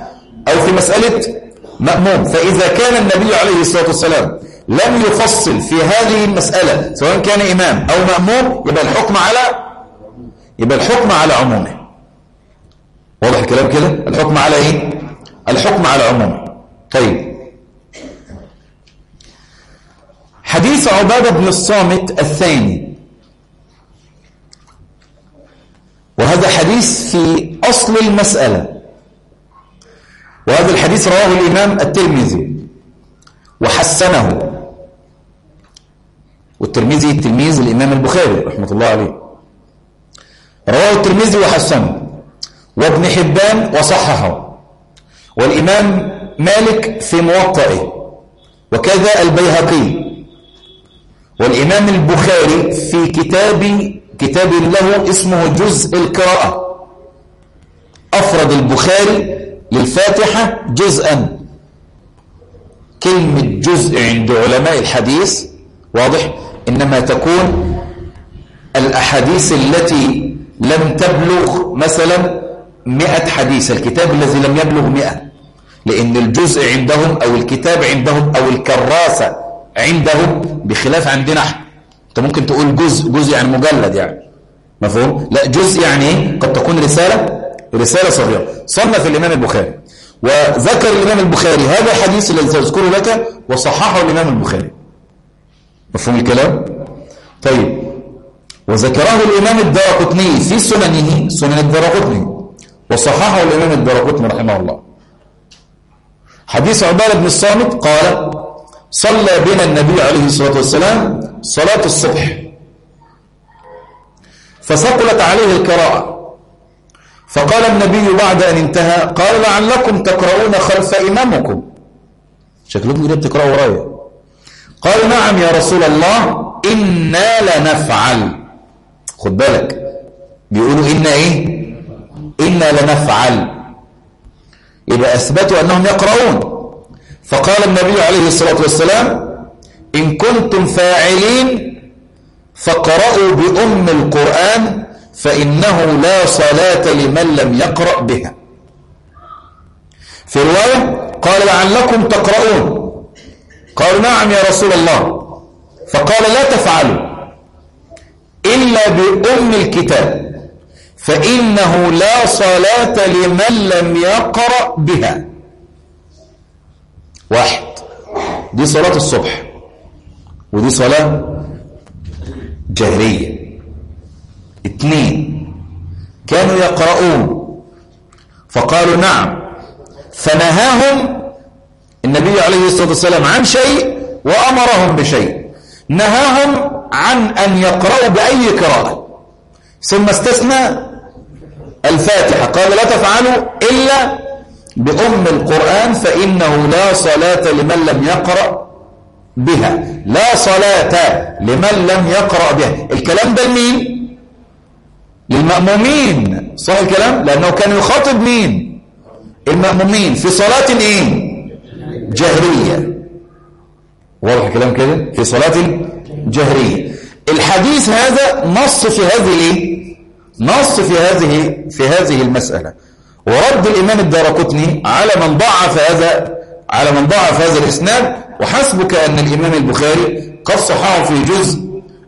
S1: أو في مسألة مأموم. فإذا كان النبي عليه الصلاة والسلام لم يفصل في هذه المسألة سواء كان إمام أو مأموم يبقى الحكم على يبقى الحكم على عمومه. واضح الكلام كده؟ الحكم على إيه؟ الحكم على عمومه. طيب. حديث عبادة بن الصامت الثاني. وهذا حديث في أصل المسألة. وهذا الحديث رواه الإمام الترمذي. وحسنه. والترمذي التلميذ الإمام البخاري رحمة الله عليه. رواه الترمذي وحسنه وابن حبان وصححه والإمام مالك في موطئه وكذا البيهقي والإمام البخاري في كتاب كتاب له اسمه جزء القراءة. أفرد البخاري للفاتحة جزءا. كلمة جزء عند علماء الحديث واضح؟ إنما تكون الأحاديث التي لم تبلغ مثلا مئة حديث الكتاب الذي لم يبلغ مئة. لأن الجزء عندهم أو الكتاب عندهم أو الكراسة عندهم بخلاف عندنا أنت ممكن تقول جزء جزء يعني مجلد يعني. مفهوم؟ لا جزء يعني قد تكون رسالة رسالة صغيرة. صنف الإمام البخاري. وذكر الإمام البخاري هذا الحديث الذي سأذكره لك وصححه الإمام البخاري. مفهوم الكلام؟ طيب وذكره الإمام الدارقطني في سننه سنن الدارقطني وصححه الإمام الدارقطني رحمه الله. حديث عبادة بن الصامت قال صلى بنا النبي عليه الصلاة والسلام صلاة الصبح فثقلت عليه القراءة فقال النبي بعد أن انتهى قال لعلكم تقرؤون خلف إمامكم. شكلكم كده بتقرأوا ورايا. قال نعم يا رسول الله إنا لنفعل. خد بالك. بيقولوا إنا إيه؟ إنا لنفعل. يبقى أثبتوا أنهم يقرؤون. فقال النبي عليه الصلاة والسلام إن كنتم فاعلين فقرأوا بأم القرآن فإنه لا صلاة لمن لم يقرأ بها. في رواية قال لعلكم تقرؤون. قالوا نعم يا رسول الله. فقال لا تفعلوا إلا بأم الكتاب فإنه لا صلاة لمن لم يقرأ بها. واحد. دي صلاة الصبح ودي صلاة جهرية اثنين كانوا يقرؤون فقالوا نعم. فنهاهم النبي عليه الصلاة والسلام عن شيء وأمرهم بشيء. نهاهم عن أن يقرأوا بأي قراءة. ثم استثنى الفاتحة. قال لا تفعلوا إلا بأم القرآن فإنه لا صلاة لمن لم يقرأ بها. لا صلاة لمن لم يقرأ بها. الكلام ده لمين؟ للمأمومين. صح الكلام؟ لأنه كان يخاطب مين؟ المأمومين. في صلاة إيه؟ جهرية. واضح الكلام كده؟ في صلاة جهرية. الحديث هذا نص في هذه نص في هذه في هذه المسألة. ورد الإمام الدارقطني على من ضعف هذا على من ضعف هذا الإسناد وحسبك أن الإمام البخاري قد صححه في جزء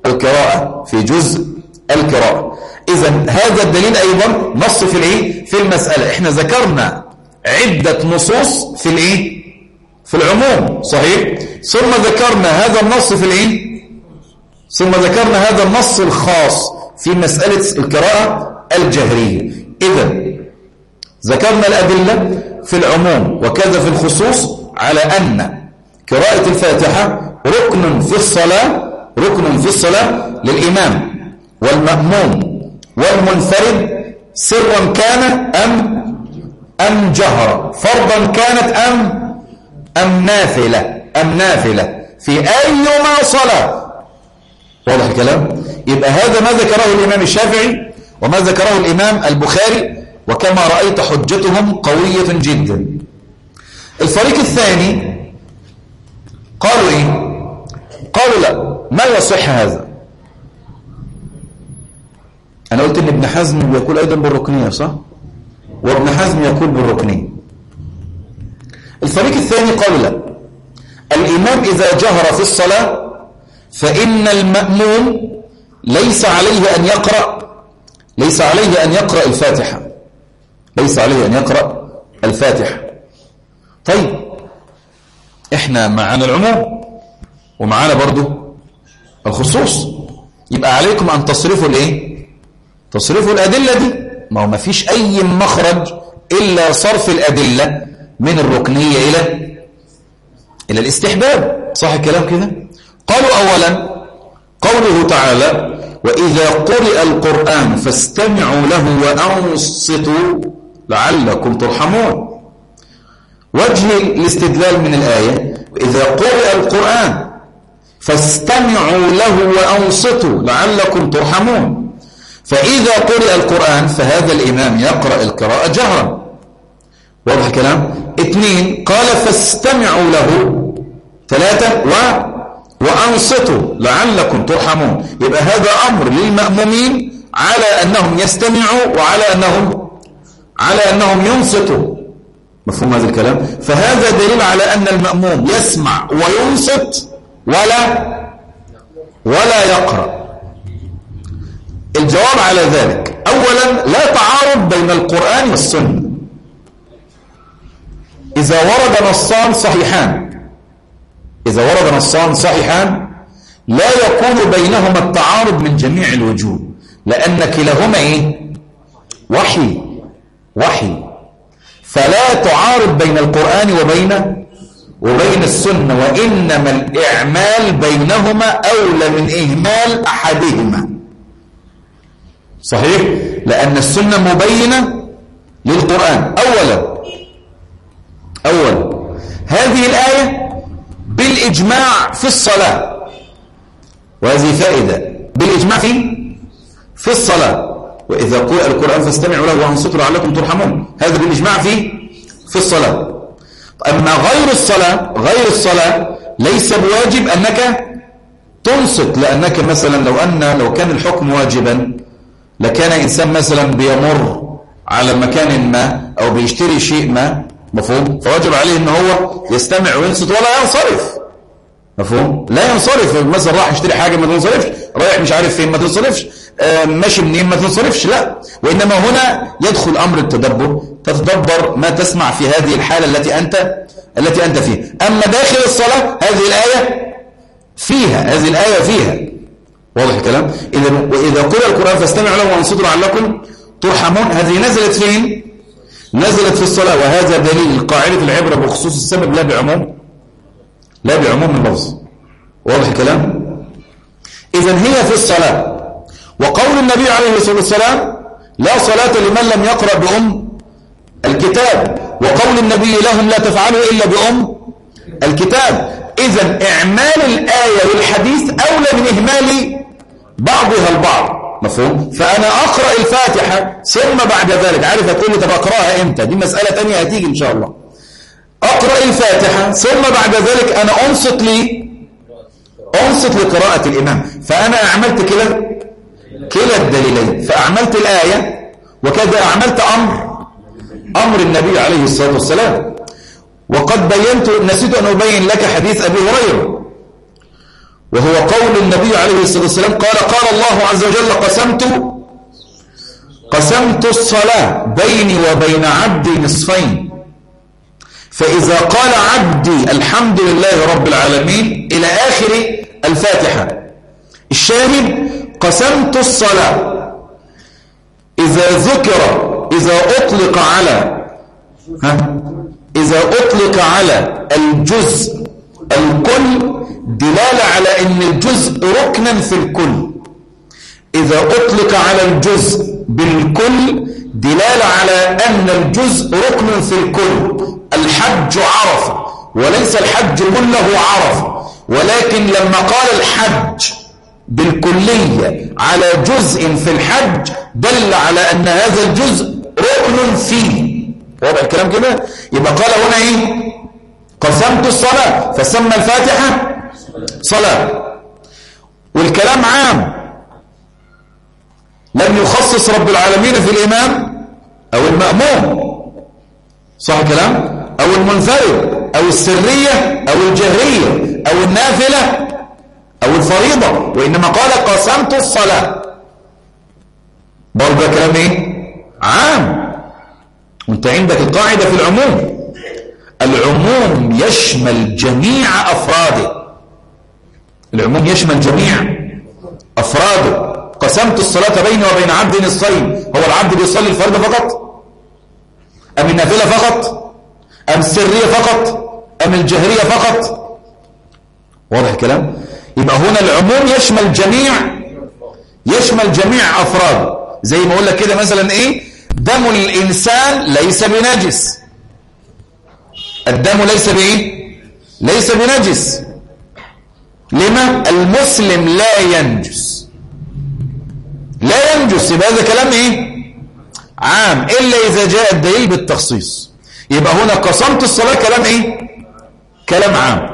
S1: القراءة في جزء القراءة. إذا هذا الدليل أيضا نص في الإيه؟ في المسألة. إحنا ذكرنا عدة نصوص في الإيه؟ في العموم صحيح؟ ثم ذكرنا هذا النص في الإيه ثم ذكرنا هذا النص الخاص في مسألة القراءة الجهرية. إذا ذكرنا الأدلة في العموم وكذا في الخصوص على أن قراءة الفاتحة ركن في الصلاة ركن في الصلاة للإمام والمأموم والمنفرد. سرا كان أم أم جهرا. فرضا كانت أم أم نافلة؟ أم نافلة. في أيما صلاة. واضح الكلام؟ يبقى هذا ما ذكره الإمام الشافعي وما ذكره الإمام البخاري وكما رأيت حجتهم قوية جدا. الفريق الثاني قالوا إيه؟ قالوا لا ما يصح هذا؟ أنا قلت إن ابن حزم يقول أيضا بالركنية صح؟ وابن حزم يقول بالركنية. الفريق الثاني قالوا لا. الإمام إذا جهر في الصلاة فإن المأموم ليس عليه أن يقرأ ليس عليه أن يقرأ الفاتحة. ليس عليه أن يقرأ الفاتحة. طيب إحنا معنا العموم ومعنا برضو الخصوص. يبقى عليكم أن تصرفوا الإيه؟ تصرفوا الأدلة دي. ما هو ما فيش أي مخرج إلا صرف الأدلة. من الركنية إلى إلى الاستحباب. صح الكلام كده؟ قالوا أولا قوله تعالى وإذا قرئ القرآن فاستمعوا له وأنصتوا لعلكم ترحمون. وجه الاستدلال من الآية وإذا قرئ القرآن فاستمعوا له وأنصتوا لعلكم ترحمون. فإذا قرئ القرآن فهذا الإمام يقرأ القراءة جهرا. واضح الكلام؟ اثنين قال فاستمعوا له. ثلاثة و وأنصتوا لعلكم ترحمون. يبقى هذا أمر للمأمومين على أنهم يستمعوا وعلى أنهم على أنهم ينصتوا. مفهوم هذا الكلام؟ فهذا دليل على أن المأموم يسمع وينصت ولا ولا يقرأ. الجواب على ذلك أولا لا تعارض بين القرآن والسنة. إذا ورد نصان صحيحان إذا ورد نصان صحيحان لا يكون بينهما التعارض من جميع الوجوه لأن كلاهما إيه؟ وحي وحي فلا تعارض بين القرآن وبين وبين السنة وإنما الإعمال بينهما أولى من إهمال أحدهما صحيح؟ لأن السنة مبينة للقرآن أولا أولا هذه الآية بالإجماع في الصلاة. وهذه فائدة. بالإجماع في في الصلاة. وإذا قرأ القرآن فاستمعوا له وأنصتوا لعلكم ترحمون. هذا بالإجماع في في الصلاة. أما غير الصلاة غير الصلاة ليس بواجب أنك تنصت. لأنك مثلا لو أن لو كان الحكم واجبا لكان إنسان مثلا بيمر على مكان ما أو بيشتري شيء ما مفهوم؟ فواجب عليه إن هو يستمع وينصت ولا ينصرف. مفهوم؟ لا ينصرف. مثلا راح يشتري حاجة ما تنصرفش رايح مش عارف فين ما تنصرفش آه ماشي منين ما تنصرفش لا. وإنما هنا يدخل أمر التدبر تتدبر ما تسمع في هذه الحالة التي أنت التي أنت فيها. أما داخل الصلاة هذه الآية فيها هذه الآية فيها. واضح الكلام؟ إذا وإذا قرأ القرآن فاستمعوا له وأنصتوا لعلكم ترحمون. هذه نزلت فين؟ نزلت في الصلاة وهذا دليل قاعدة العبرة بخصوص السبب لا بعموم لا بعموم اللفظ. واضح الكلام؟ إذا هي في الصلاة. وقول النبي عليه الصلاة والسلام لا صلاة لمن لم يقرأ بأم الكتاب. وقول النبي لهم لا تفعلوا إلا بأم الكتاب. إذا إعمال الآية والحديث أولى من إهمال بعضها البعض. مفهوم؟ فأنا أقرأ الفاتحة ثم بعد ذلك عارف هتقول لي طب أقرأها إمتى؟ دي مسألة تانية هتيجي إن شاء الله. أقرأ الفاتحة ثم بعد ذلك أنا أنصت لي أنصت لقراءة الإمام. فأنا أعملت كلا كلا الدليلين. فأعملت الآية وكذا أعملت أمر أمر النبي عليه الصلاة والسلام. وقد بينت نسيت أن أبين لك حديث أبي هريرة. وهو قول النبي عليه الصلاة والسلام قال قال الله عز وجل قسمت قسمت الصلاة بيني وبين عبدي نصفين. فإذا قال عبدي الحمد لله رب العالمين إلى آخر الفاتحة. الشاهد قسمت الصلاة. إذا ذكر إذا أطلق على ها؟ إذا أطلق على الجزء الكل دلالة على أن الجزء ركنا في الكل. إذا أطلق على الجزء بالكل دلالة على أن الجزء ركن في الكل. الحج عرفة وليس الحج كله عرفة. ولكن لما قال الحج بالكلية على جزء في الحج دل على أن هذا الجزء ركن فيه. واضح الكلام كده؟ يبقى قال هنا إيه؟ قسمت الصلاة فسمى الفاتحة صلاة. والكلام عام. لم يخصص رب العالمين في الإمام أو المأموم. صح الكلام؟ أو المنفرد أو السرية أو الجهرية أو النافلة أو الفريضة. وإنما قال قسمت الصلاة. برضه كلام إيه؟ عام. وأنت عندك القاعدة في العموم. العموم يشمل جميع أفراده. العموم يشمل جميع أفراده قسمت الصلاة بيني وبين عبد الصيم هو العبد بيصلي الفرد فقط؟ أم النافلة فقط؟ أم السرية فقط؟ أم الجهرية فقط؟ واضح الكلام؟ يبقى هنا العموم يشمل جميع يشمل جميع أفراد. زي ما أقول لك كده مثلا إيه؟ دم الإنسان ليس بنجس. الدم ليس بإيه؟ ليس بنجس. لما المسلم لا ينجس. لا ينجس يبقى هذا كلام إيه؟ عام إلا إذا جاء الدليل بالتخصيص. يبقى هنا قسمت الصلاة كلام إيه؟ كلام عام.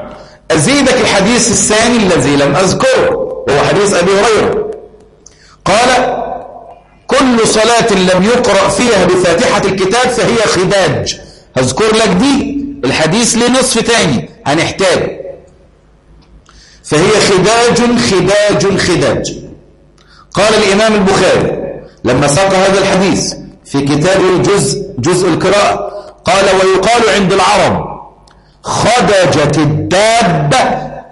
S1: أزيدك الحديث الثاني الذي لم أذكره وهو حديث أبي هريرة. قال كل صلاة لم يقرأ فيها بفاتحة الكتاب فهي خداج. هذكر لك دي الحديث لنصف تاني هنحتاج فهي خداج خداج خداج. قال الإمام البخاري لما ساق هذا الحديث في كتاب الجزء جزء القراءة قال ويقال عند العرب خدجت الدابة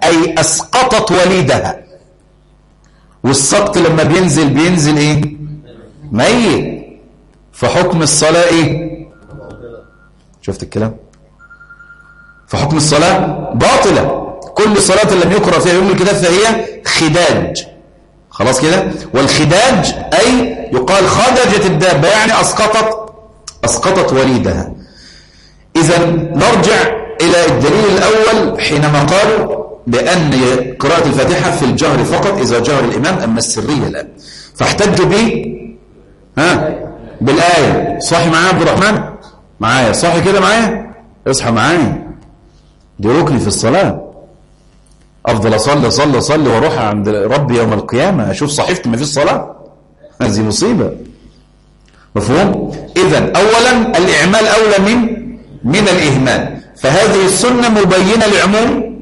S1: أي أسقطت وليدها. والسقط لما بينزل بينزل إيه؟ ميت. فحكم الصلاة إيه؟ شفت الكلام؟ فحكم الصلاة باطلة. كل صلاة لم يقرأ فيها يوم الكتاب فهي خداج. خلاص كده؟ والخداج أي يقال خدجت الدابة يعني أسقطت أسقطت وليدها. إذا نرجع إلى الدليل الأول حينما قالوا بأن قراءة الفاتحة في الجهر فقط إذا جهر الإمام أما السرية لا فاحتجوا به ها؟ بالآية. صاحي معايا عبد الرحمن؟ معايا. صاحي كده معايا؟ اصحى معايا. دي ركني في الصلاة. أفضل أصلي أصلي أصلي وأروح عند ربي يوم القيامة أشوف صحيفتي ما فيش صلاة. هذه مصيبة. مفهوم؟ إذا أولا الإعمال أولى من من الإهمال. فهذه السنة مبينة لعموم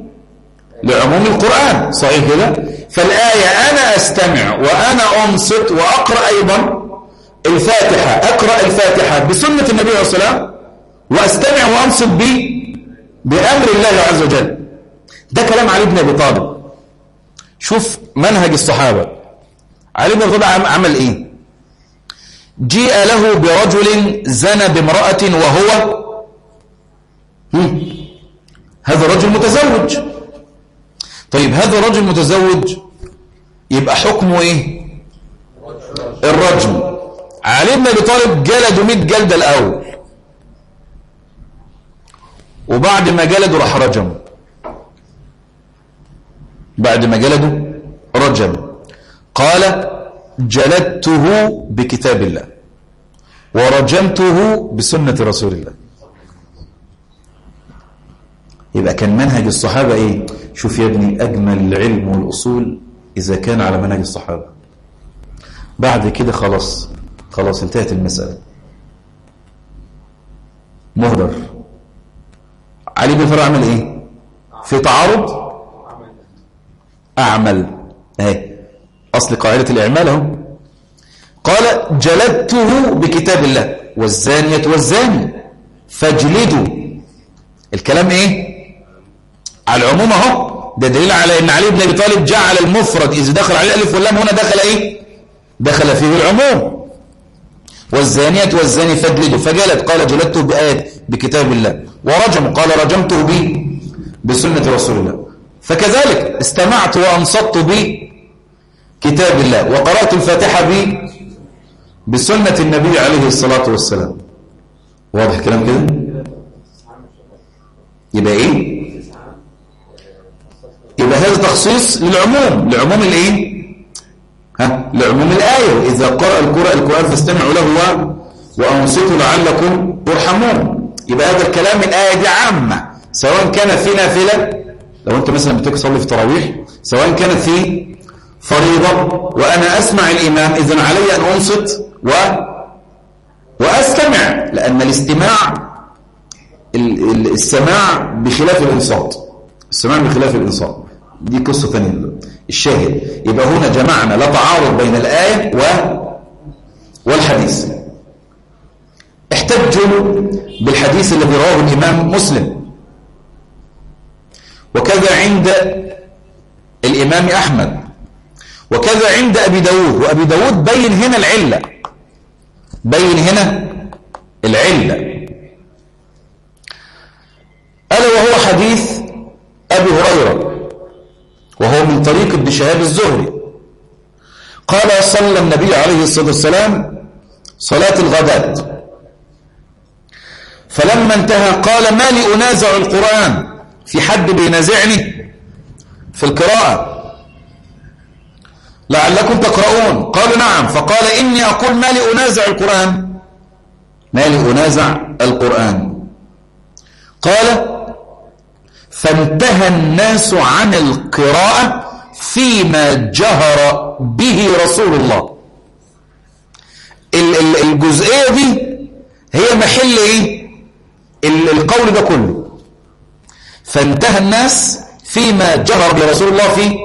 S1: لعموم القرآن. صحيح كده؟ فالآية أنا أستمع وأنا أنصت وأقرأ أيضا الفاتحة أقرأ الفاتحة بسنة النبي عليه الصلاة والسلام وأستمع وأنصت بأمر الله عز وجل. ده كلام علي بن أبي طالب. شوف منهج الصحابة. علي بن أبي طالب عمل إيه؟ جيء له برجل زنى بامرأة وهو هذا رجل متزوج. طيب هذا رجل متزوج يبقى حكمه إيه؟ الرجل. علي بن أبي طالب جلده 100 جلدة الأول. وبعد ما جلده راح رجم بعد ما جلده رجم قال جلدته بكتاب الله ورجمته بسنة رسول الله. يبقى كان منهج الصحابة إيه؟ شوف يا ابني أجمل العلم والأصول إذا كان على منهج الصحابة. بعد كده خلاص خلاص انتهت المسألة. مهدر. علي بن فرع عمل إيه؟ في تعارض أعمل. اهي أصل قاعدة الإعمال أهو. قال جلدته بكتاب الله. والزانية والزاني. فاجلدوا الكلام إيه؟ على العموم أهو. ده دليل على إن علي بن أبي طالب جعل المفرد اذا دخل عليه الالف واللام هنا دخل إيه؟ دخل فيه العموم. والزانية والزاني فاجلدوا فجلد. قال جلدته بآية بكتاب الله. ورجم. قال رجمته به بسنة رسول الله. فكذلك استمعت وأنصت به كتاب الله وقرأت الفاتحة به بسنة النبي عليه الصلاة والسلام. واضح كلام كده؟ يبقى إيه؟ يبقى هذا تخصيص للعموم. لعموم الإيه؟ ها؟ لعموم الآية. إذا قرأ القرآن القرآن فاستمعوا له وأنصتوا لعلكم ترحمون. يبقى هذا الكلام الآية دي عامة سواء كان في نافلة لو أنت مثلا بتصلي في تراويح سواء كانت في فريضة وأنا أسمع الإمام إذن علي أن أنصت و وأستمع لأن الاستماع السماع بخلاف الإنصات. السماع بخلاف الإنصات. دي قصة ثانية. الشاهد. يبقى هنا جمعنا لا تعارض بين الآية و والحديث. احتجوا بالحديث الذي رواه الإمام مسلم. وكذا عند الإمام أحمد وكذا عند أبي داود وأبي داود بين هنا العلة بين هنا العلة. ألا وهو حديث أبي هريرة وهو من طريق ابن شهاب الزهري. قال صلى النبي عليه الصلاة والسلام صلاة الغداة. فلما انتهى قال ما لي أنازع القرآن؟ في حد بينازعني في القراءة. لعلكم تقرؤون. قالوا نعم. فقال إني أقول ما لي أنازع القرآن. ما لي أنازع القرآن. قال فانتهى الناس عن القراءة فيما جهر به رسول الله. الجزئية دي هي محل إيه؟ القول ده كله. فانتهى الناس فيما جهر برسول الله فيه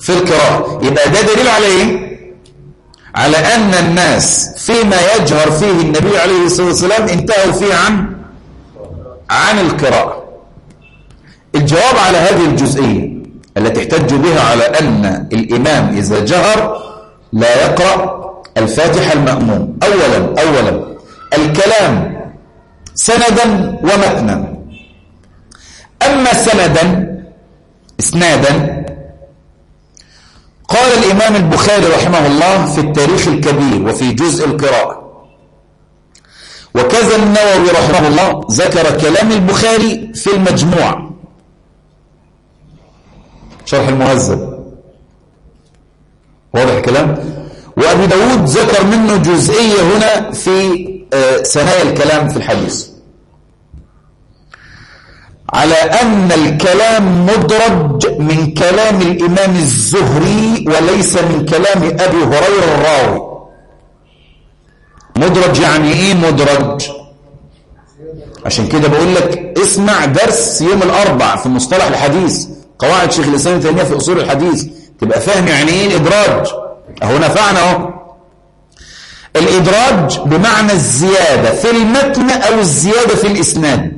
S1: في القراءة. يبقى ده دليل على إيه؟ على أن الناس فيما يجهر فيه النبي عليه الصلاة والسلام انتهوا فيه عن عن القراءة. الجواب على هذه الجزئية التي احتج بها على أن الإمام إذا جهر لا يقرأ الفاتحة المأموم. أولا أولا الكلام سندا ومتنا. أما سندا إسنادا قال الإمام البخاري رحمه الله في التاريخ الكبير وفي جزء القراءة. وكذا النووي رحمه الله ذكر كلام البخاري في المجموع. شرح المهذب واضح الكلام؟ وأبي داود ذكر منه جزئية هنا في ثنايا الكلام في الحديث. على أن الكلام مدرج من كلام الإمام الزهري وليس من كلام أبي هريرة الراوي. مدرج يعني إيه مدرج؟ عشان كده بقول لك اسمع درس يوم الأربع في مصطلح الحديث قواعد شيخ الإسلام الثانية في أصول الحديث. تبقى فاهم يعني إيه الإدراج؟ أهو نفعنا أهو. الإدراج بمعنى الزيادة في المتن أو الزيادة في الإسناد.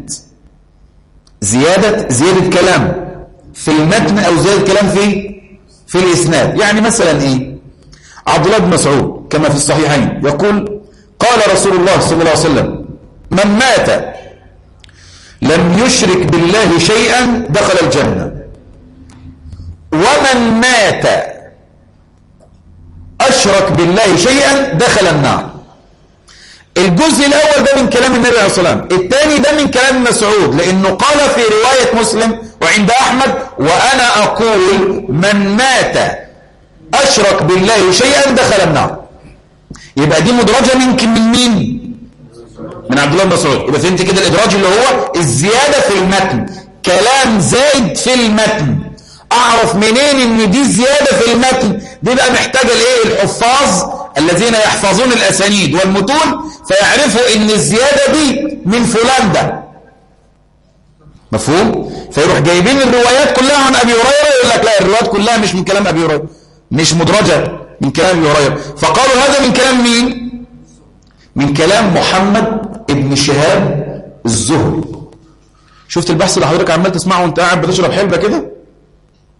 S1: زيادة زيادة كلام في المتن أو زيادة كلام في في الإسناد. يعني مثلا إيه؟ عبد الله بن مسعود كما في الصحيحين يقول قال رسول الله صلى الله عليه وسلم من مات لم يشرك بالله شيئا دخل الجنة. ومن مات أشرك بالله شيئا دخل النار. الجزء الأول ده من كلام النبي عليه الصلاة والسلام. الثاني ده من كلام مسعود لأنه قال في رواية مسلم وعند أحمد وأنا أقول من مات أشرك بالله شيئا دخل النار. يبقى دي مدرجة منك من مين؟ من عبد الله بن مسعود. يبقى فهمت كده الإدراج اللي هو الزيادة في المتن. كلام زايد في المتن. أعرف منين إن دي زيادة في المتن؟ دي بقى محتاجة لإيه؟ الحفاظ الذين يحفظون الأسانيد والمتون فيعرفوا إن الزيادة دي من فلان ده. مفهوم؟ فيروح جايبين الروايات كلها عن أبي هريرة يقول لك لا الروايات كلها مش من كلام أبي هريرة مش مدرجة من كلام أبي هريرة. فقالوا هذا من كلام مين؟ من كلام محمد ابن شهاب الزهري. شفت البحث اللي حضرتك عمال تسمعه وانت قاعد بتشرب حلبة كده؟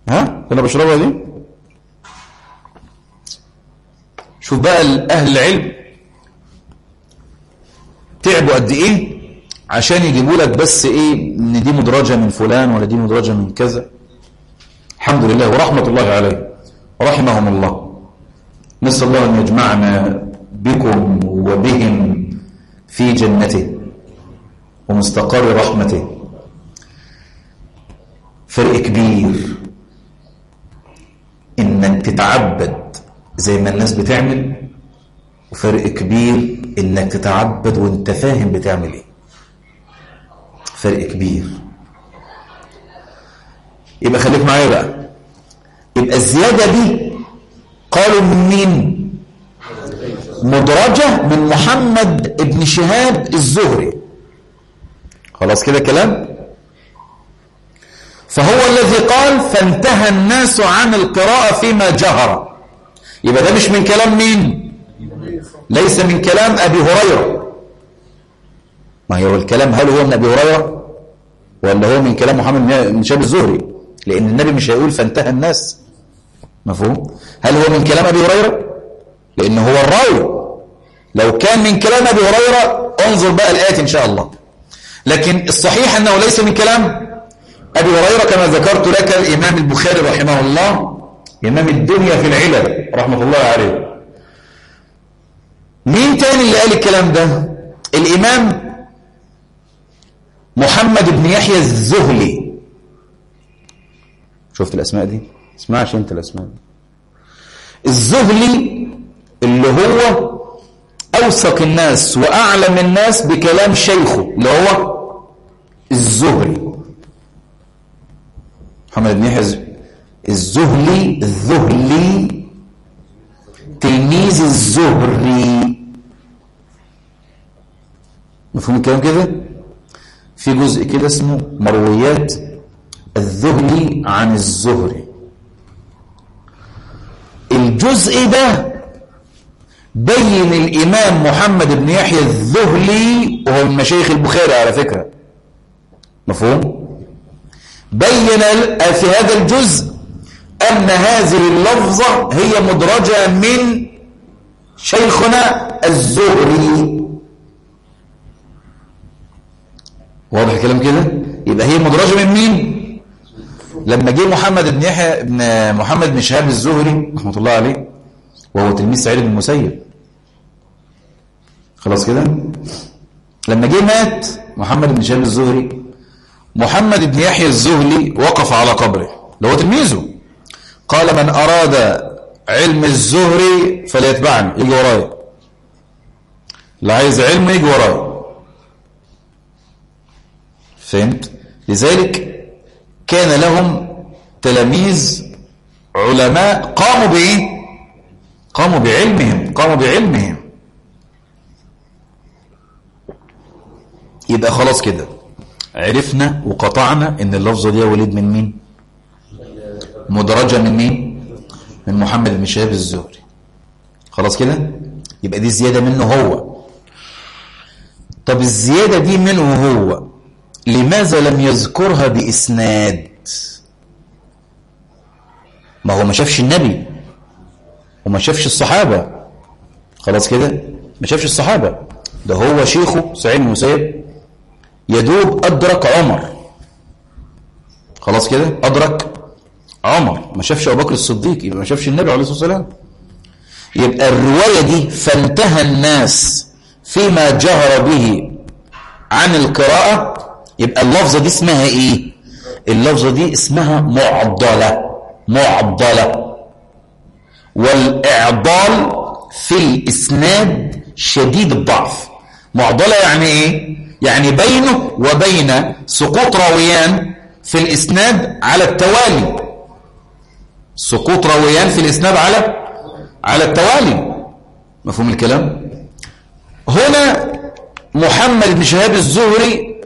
S1: ها؟ أنا بشربها دي؟ شوف بقى أهل العلم تعبوا قد إيه عشان يجيبوا لك بس إيه إن دي مدرجة من فلان ولا دي مدرجة من كذا. الحمد لله ورحمة الله عليه رحمهم الله. نسأل الله أن يجمعنا بكم وبهم في جنته ومستقر رحمته. فرق كبير إنك تتعبد زي ما الناس بتعمل وفرق كبير إنك تتعبد وإنت فاهم بتعمل إيه. فرق كبير. يبقى خليك معايا بقى. يبقى الزيادة دي قالوا من مين مدرجة من محمد ابن شهاب الزهري. خلاص كده كلام؟ فهو الذي قال فانتهى الناس عن القراءة فيما جهر. يبقى ده مش من كلام مين؟ ليس من كلام أبي هريرة. ما هو الكلام هل هو من أبي هريرة ولا هو من كلام محمد بن شهاب الزهري؟ لأن النبي مش هيقول فانتهى الناس. مفهوم؟ هل هو من كلام أبي هريرة؟ لأن هو الراوي. لو كان من كلام أبي هريرة انظر بقى الآيات إن شاء الله. لكن الصحيح أنه ليس من كلام أبي هريرة كما ذكرت لك الإمام البخاري رحمه الله. إمام الدنيا في العلل رحمة الله عليه. مين تاني اللي قال الكلام ده؟ الإمام محمد بن يحيى الزهلي. شفت الأسماء دي؟ اسمعش أنت الأسماء دي. الزهلي اللي هو أوثق الناس وأعلم الناس بكلام شيخه اللي هو الزهري. محمد بن يحيى الزهلي الذهلي تلميذ الزهري. مفهوم الكلام كده؟ في جزء كده اسمه مرويات الذهلي عن الزهري. الجزء ده بين الإمام محمد بن يحيى الذهلي وهو من مشايخ البخاري على فكرة. مفهوم؟ بين في هذا الجزء أن هذه اللفظة هي مدرجة من شيخنا الزهري. واضح الكلام كده؟ يبقى هي مدرجة من مين؟ لما جه محمد بن يحيى بن محمد بن شهاب الزهري رحمة الله عليه وهو تلميذ سعيد بن المسيب. خلاص كده؟ لما جه مات محمد بن شهاب الزهري محمد بن يحيى الزهلي وقف على قبره اللي هو تلميذه. قال من أراد علم الزهري فليتبعني يجي ورايا اللي عايز علم يجي ورايا فهمت؟ لذلك كان لهم تلاميذ علماء قاموا بإيه؟ قاموا بعلمهم قاموا بعلمهم. يبقى خلاص كده. عرفنا وقطعنا إن اللفظة دي وليد من مين؟ مدرجة من مين؟ من محمد بن شهاب الزهري. خلاص كده؟ يبقى دي زيادة منه هو. طب الزيادة دي منه هو. لماذا لم يذكرها بإسناد؟ ما هو ما شافش النبي. وما شافش الصحابة. خلاص كده؟ ما شافش الصحابة. ده هو شيخه سعيد المسيب يدوب أدرك عمر. خلاص كده؟ أدرك عمر ما شافش أبو بكر الصديق يبقى ما شافش النبي عليه الصلاة والسلام. يبقى الرواية دي فانتهى الناس فيما جهر به عن القراءة. يبقى اللفظة دي اسمها إيه؟ اللفظة دي اسمها معضلة معضلة. والإعضال في الإسناد شديد الضعف. معضلة يعني إيه؟ يعني بينه وبين سقوط راويان في الإسناد على التوالي. سقوط راويان في الإسناد على على التوالي. مفهوم الكلام؟ هنا محمد بن شهاب الزهري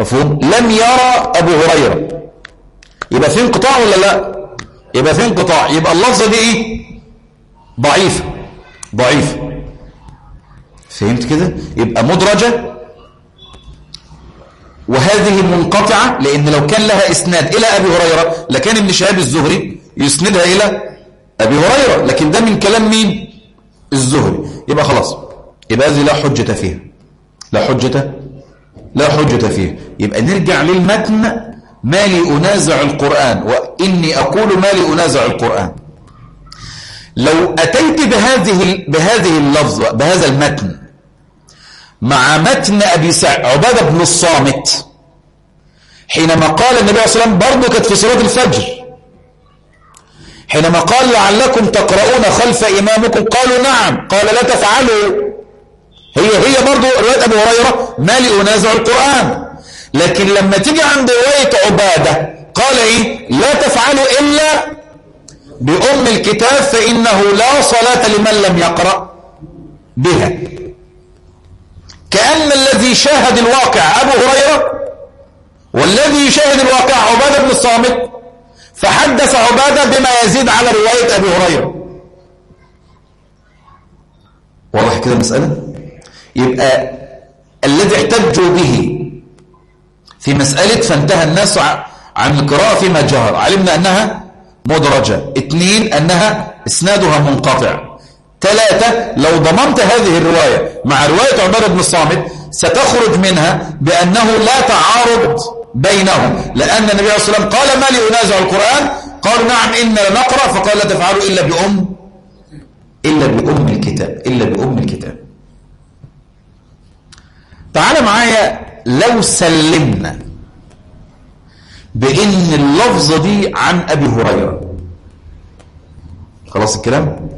S1: مفهوم لم يرى أبو هريرة. يبقى في انقطاع ولا لا؟ يبقى في انقطاع. يبقى اللفظة دي إيه؟ ضعيفة ضعيفة فهمت كده؟ يبقى مدرجة. وهذه منقطعة لأن لو كان لها إسناد إلى أبي هريرة لكان ابن شهاب الزهري يسندها إلى أبي هريرة. لكن ده من كلام مين؟ الزهري. يبقى خلاص. يبقى هذه لا حجة فيها. لا حجة لا حجة فيها. يبقى نرجع للمتن. ما لي أنازع القرآن وإني أقول ما لي أنازع القرآن. لو أتيت بهذه بهذه اللفظة بهذا المتن مع متن أبي سعد عبادة بن الصامت حينما قال النبي عليه الصلاة والسلام برضه كانت في صلاة الفجر.
S2: حينما قال لعلكم تقرؤون خلف إمامكم قالوا نعم. قال لا تفعلوا. هي هي برضو رواية أبو هريرة ما لي أنازع القرآن. لكن لما تيجي عند رواية عبادة قال إيه؟ لا تفعلوا إلا بأم الكتاب فإنه لا صلاة لمن لم يقرأ بها. كأن الذي شاهد الواقع أبو هريرة والذي يشاهد الواقع عبادة بن الصامت فحدث عبادة بما يزيد على رواية أبي هريرة.
S1: واضح كده المسألة؟ يبقى الذي احتجوا به في مسألة فانتهى الناس عن القراءة فيما جهر. علمنا أنها مدرجة. اثنين أنها إسنادها منقطع. ثلاثة لو ضمنت هذه الرواية مع رواية عبادة بن الصامت ستخرج منها بأنه لا تعارض بينهم. لأن النبي عليه الصلاة والسلام قال ما لي أنازع القرآن؟ قالوا نعم إنا نقرأ. فقال لا تفعلوا إلا بأم إلا بأم الكتاب إلا بأم الكتاب. تعال معايا لو سلمنا بإن اللفظة دي عن أبي هريرة. خلاص الكلام؟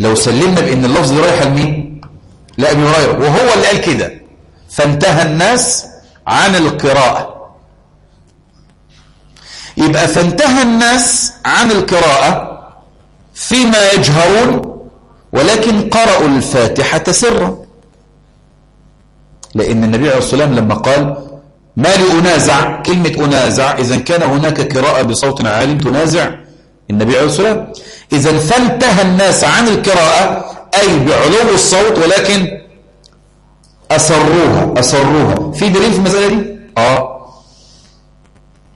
S1: لو سلمنا بإن اللفظ دي رايحة لمين؟ لأبي هريرة. وهو اللي قال كده. فانتهى الناس عن القراءة. يبقى فانتهى الناس عن القراءة فيما يجهرون ولكن قرأوا الفاتحة سرا. لأن النبي عليه الصلاة والسلام لما قال ما لأنازع كلمة أنازع إذا كان هناك قراءة بصوت عال تنازع النبي عليه الصلاة والسلام. إذا فانتهى الناس عن القراءة أي بعلو الصوت ولكن أسروها أسروها. في دليل في المسألة دي؟ آه.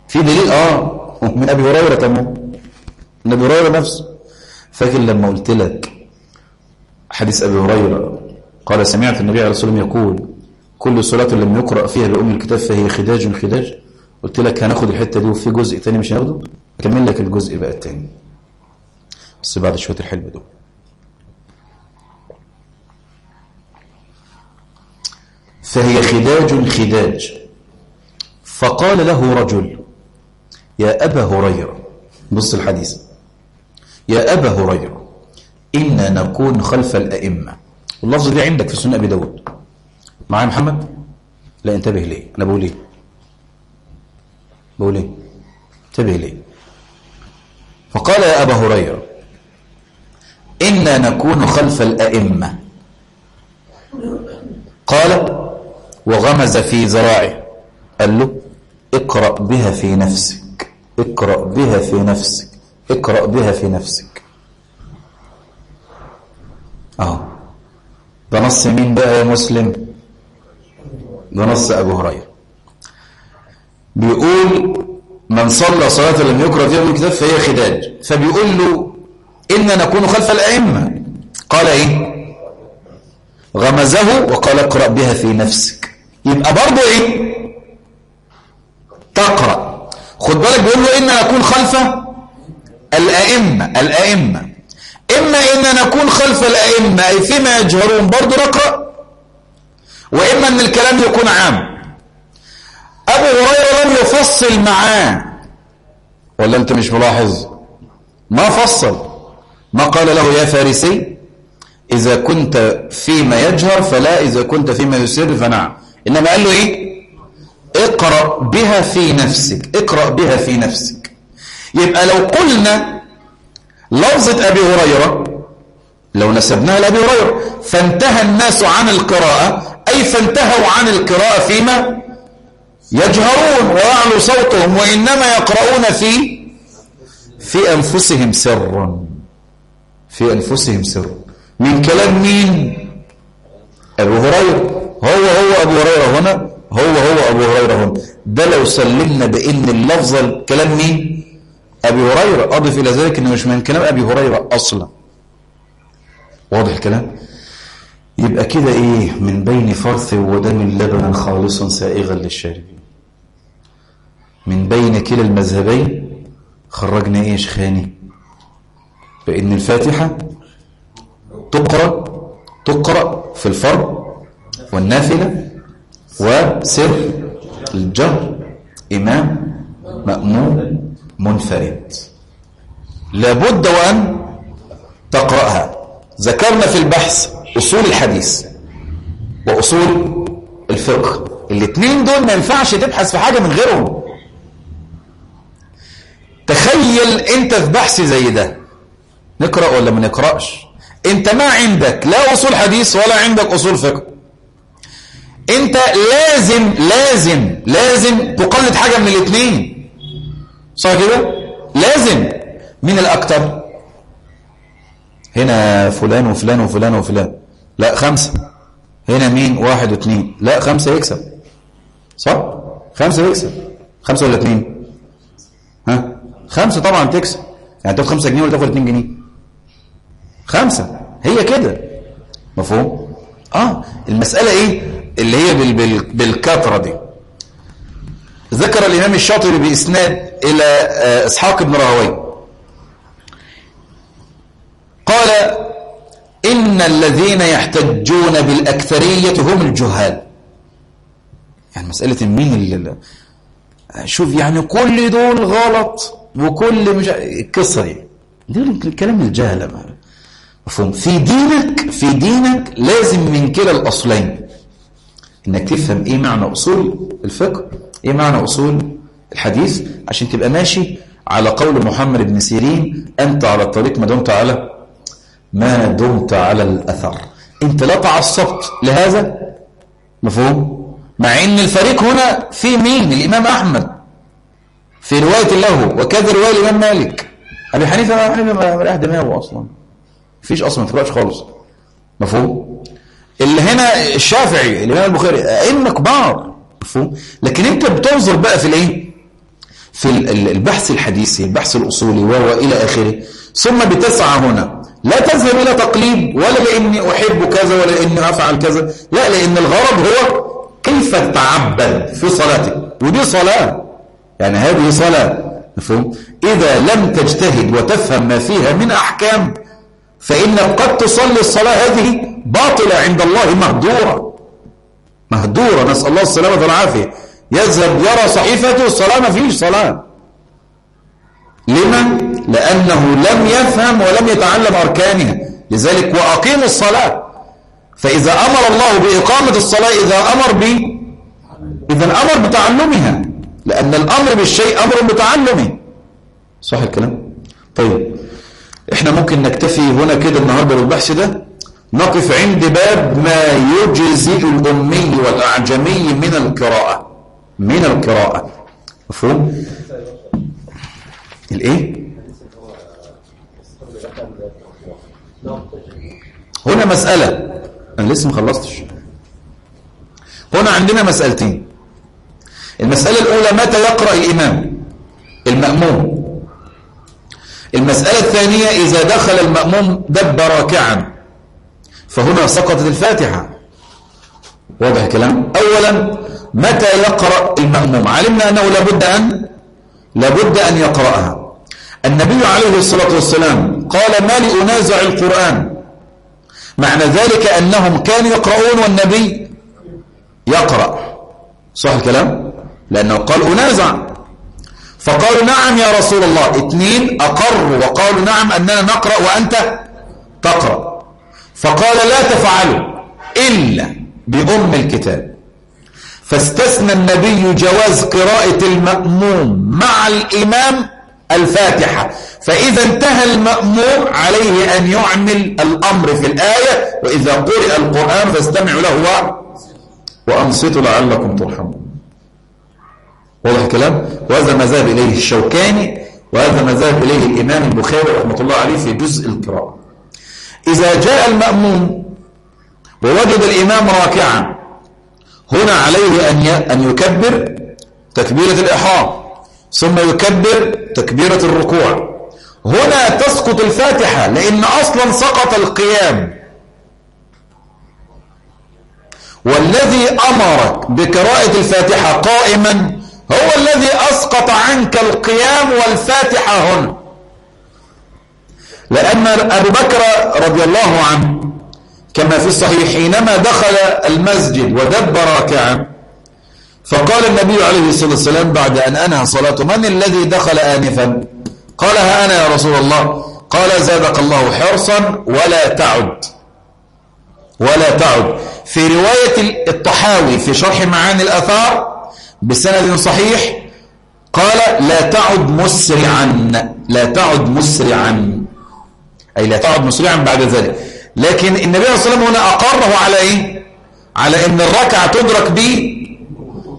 S1: في دليل؟ آه. *laughs* من أبي هريرة كمان من أبي هريرة نفسه. فاكر لما قلت لك حديث أبي هريرة؟ قال سمعت النبي عليه الصلاة والسلام يقول كل صلاة لم يقرأ فيها بأم الكتاب فهي خداج خداج. قلت لك هناخد الحتة دي وفي جزء تاني مش هناخده؟ أكمل لك الجزء بقى التاني. بس بعد شوية الحلم دول فهي خداج خداج. فقال له رجل يا أبا هريرة بص الحديث يا أبا هريرة إنا نكون خلف الأئمة. واللفظ دي عندك في سنة أبي داود. معايا محمد؟ لا انتبه ليه. أنا بقول إيه؟ بقول إيه؟ انتبه ليه. فقال يا أبا هريرة إنا نكون خلف الأئمة. قال وغمز في ذراعه. قال له اقرأ بها في نفسك. اقرأ بها في نفسك. اقرأ بها في نفسك. آه. ده نص مين بقى يا مسلم؟ ده نص أبو هريرة. بيقول من صلى صلاة لم يقرأ فيها من الكتاب فهي خداج. فبيقول له إن نكون خلف الأئمة. قال إيه؟ غمزه وقال اقرأ بها في نفسك. يبقى برضه إيه؟ تقرأ. خد بالك بيقول له إن نكون خلف الأئمة الأئمة. إما إن نكون خلف الأئمة أي فيما يجهرون برضه نقرأ. وإما أن الكلام يكون عام. أبو هريرة لم يفصل معاه. ولا أنت مش ملاحظ؟ ما فصل. ما قال له يا فارسي إذا كنت فيما يجهر فلا إذا كنت فيما يسر فنعم. إنما قال له إيه؟ اقرأ بها في نفسك اقرأ بها في نفسك. يبقى لو قلنا لفظة أبي هريرة لو نسبناها لأبي هريرة فانتهى الناس عن القراءة أي فانتهوا عن القراءة فيما؟ يجهرون ويعلو صوتهم وإنما يقرؤون في في أنفسهم سرا في أنفسهم سرا من كلام مين؟ أبو هريرة. هو هو أبو هريرة هنا هو هو أبو هريرة هنا. ده لو سلمنا بأن اللفظ كلام مين؟ أبي هريرة. أضف إلى ذلك أنه مش من كلام أبي هريرة أصلا. واضح الكلام؟ يبقى كده إيه؟ من بين فرث ودم لبنا خالصا سائغا للشاربين. من بين كلا المذهبين خرجنا إيه شخاني بأن الفاتحة تقرأ تقرأ في الفرض والنافلة وسر الجهر إمام مأموم منفرد. لابد وأن تقرأها. ذكرنا في البحث أصول الحديث وأصول الفقه. الاثنين دول ما ينفعش تبحث في حاجة من غيرهم. تخيل أنت في بحث زي ده. نقرأ ولا ما نقرأش؟ أنت ما عندك لا أصول حديث ولا عندك أصول فقه. انت لازم لازم لازم تقلد حاجة من الاثنين صح كده؟ لازم. مين الأكتر؟ هنا فلان وفلان وفلان وفلان. لا خمسة. هنا مين؟ واحد واثنين لا خمسة يكسب. صح؟ خمسة يكسب. خمسة ولا اثنين ها؟ خمسة طبعا تكسب. يعني تاخد خمسة جنيه ولا تاخد اتنين جنيه؟ خمسة. هي كده. مفهوم؟ آه. المسألة إيه؟ اللي هي بال بال بالكثرة دي. ذكر الإمام الشاطبي بإسناد إلى آه، إسحاق بن راهوي. قال إن الذين يحتجون بالأكثرية هم الجهال. يعني مسألة مين اللي شوف يعني كل دول غلط وكل مش القصة دي. دول الكلام الجهل مفهوم؟ في دينك في دينك لازم من كلا الأصلين. انك تفهم إيه معنى اصول الفقه إيه معنى اصول الحديث عشان تبقى ماشي على قول محمد بن سيرين انت على الطريق ما دمت على ما دمت على الاثر انت لا تعصبت لهذا مفهوم مع ان الفريق هنا في مين الامام احمد في رواية له وكذا رواية الامام مالك ابي حنيفه ابي حنيفه ما دماغه أصلا مفيش أصلا ما تفرقش خالص مفهوم اللي هنا الشافعي الإمام البخاري أئمة كبار لكن أنت بتنظر بقى في الإيه؟ في البحث الحديثي البحث الأصولي وهو إلى آخره. ثم بتسعى هنا. لا تذهب إلى تقليد ولا لأني أحب كذا ولا لأني أفعل كذا. لا لأن الغرض هو كيف تتعبد في صلاتك. ودي صلاة. يعني هذه صلاة. مفهوم؟ إذا لم تجتهد وتفهم ما فيها من أحكام فإنك قد تصلي الصلاة هذه باطلة عند الله مهدورة. مهدورة. نسأل الله السلامة والعافية. يذهب يرى صحيفته الصلاة ما فيش صلاة. لما؟ لأنه لم يفهم ولم يتعلم أركانها. لذلك وأقيم الصلاة. فإذا أمر الله بإقامة الصلاة إذا أمر ب إذا أمر بتعلمها. لأن الأمر بالشيء أمر بتعلمه. صح الكلام؟ طيب. إحنا ممكن نكتفي هنا كده النهاردة بالبحث ده. نقف عند باب ما يجزئ الأمي والأعجمي من القراءة. من القراءة. مفهوم؟ الإيه؟ هنا مسألة. أنا لسه ما خلصتش. هنا عندنا مسألتين. المسألة الأولى متى يقرأ الإمام؟ المأموم. المسألة الثانية إذا دخل المأموم دب راكعا فهنا سقطت الفاتحة. واضح الكلام؟ أولا متى يقرأ المأموم؟ علمنا أنه لابد أن لابد أن يقرأها. النبي عليه الصلاة والسلام قال ما لأنازع القرآن؟ معنى ذلك أنهم كانوا يقرؤون والنبي يقرأ. صح الكلام؟ لأنه قال أنازع. فقالوا نعم يا رسول الله. اثنين أقروا وقالوا نعم أننا نقرأ وأنت تقرأ. فقال لا تفعلوا إلا بأم الكتاب. فاستثنى النبي جواز قراءة المأموم مع الإمام الفاتحة. فإذا انتهى المأموم عليه أن يعمل الأمر في الآية وإذا قرئ القرآن فاستمعوا له وأنصتوا لعلكم ترحمون. واضح الكلام؟ وهذا ما ذهب إليه الشوكاني وهذا ما ذهب إليه الإمام البخاري رحمة الله عليه في جزء القراءة. إذا جاء المأموم ووجد الإمام راكعا هنا عليه أن أن يكبر تكبيرة الإحرام ثم يكبر تكبيرة الركوع. هنا تسقط الفاتحة لأن أصلا سقط القيام. والذي أمرك بقراءة الفاتحة قائما هو الذي أسقط عنك القيام والفاتحة هنا. لأن أبو بكر رضي الله عنه كما في الصحيح حينما دخل المسجد ودب راكعا فقال النبي عليه الصلاة والسلام بعد أن أنهى صلاته من الذي دخل آنفا؟ قال ها أنا يا رسول الله. قال زادك الله حرصا ولا تعد. ولا تعد. في رواية الطحاوي في شرح معاني الأثار بسند صحيح قال لا تعد مسرعا لا تعد مسرعا. أي لا تعد مسرعا بعد ذلك. لكن النبي صلى الله عليه وسلم هنا أقره على إيه؟ على أن الركعة تدرك به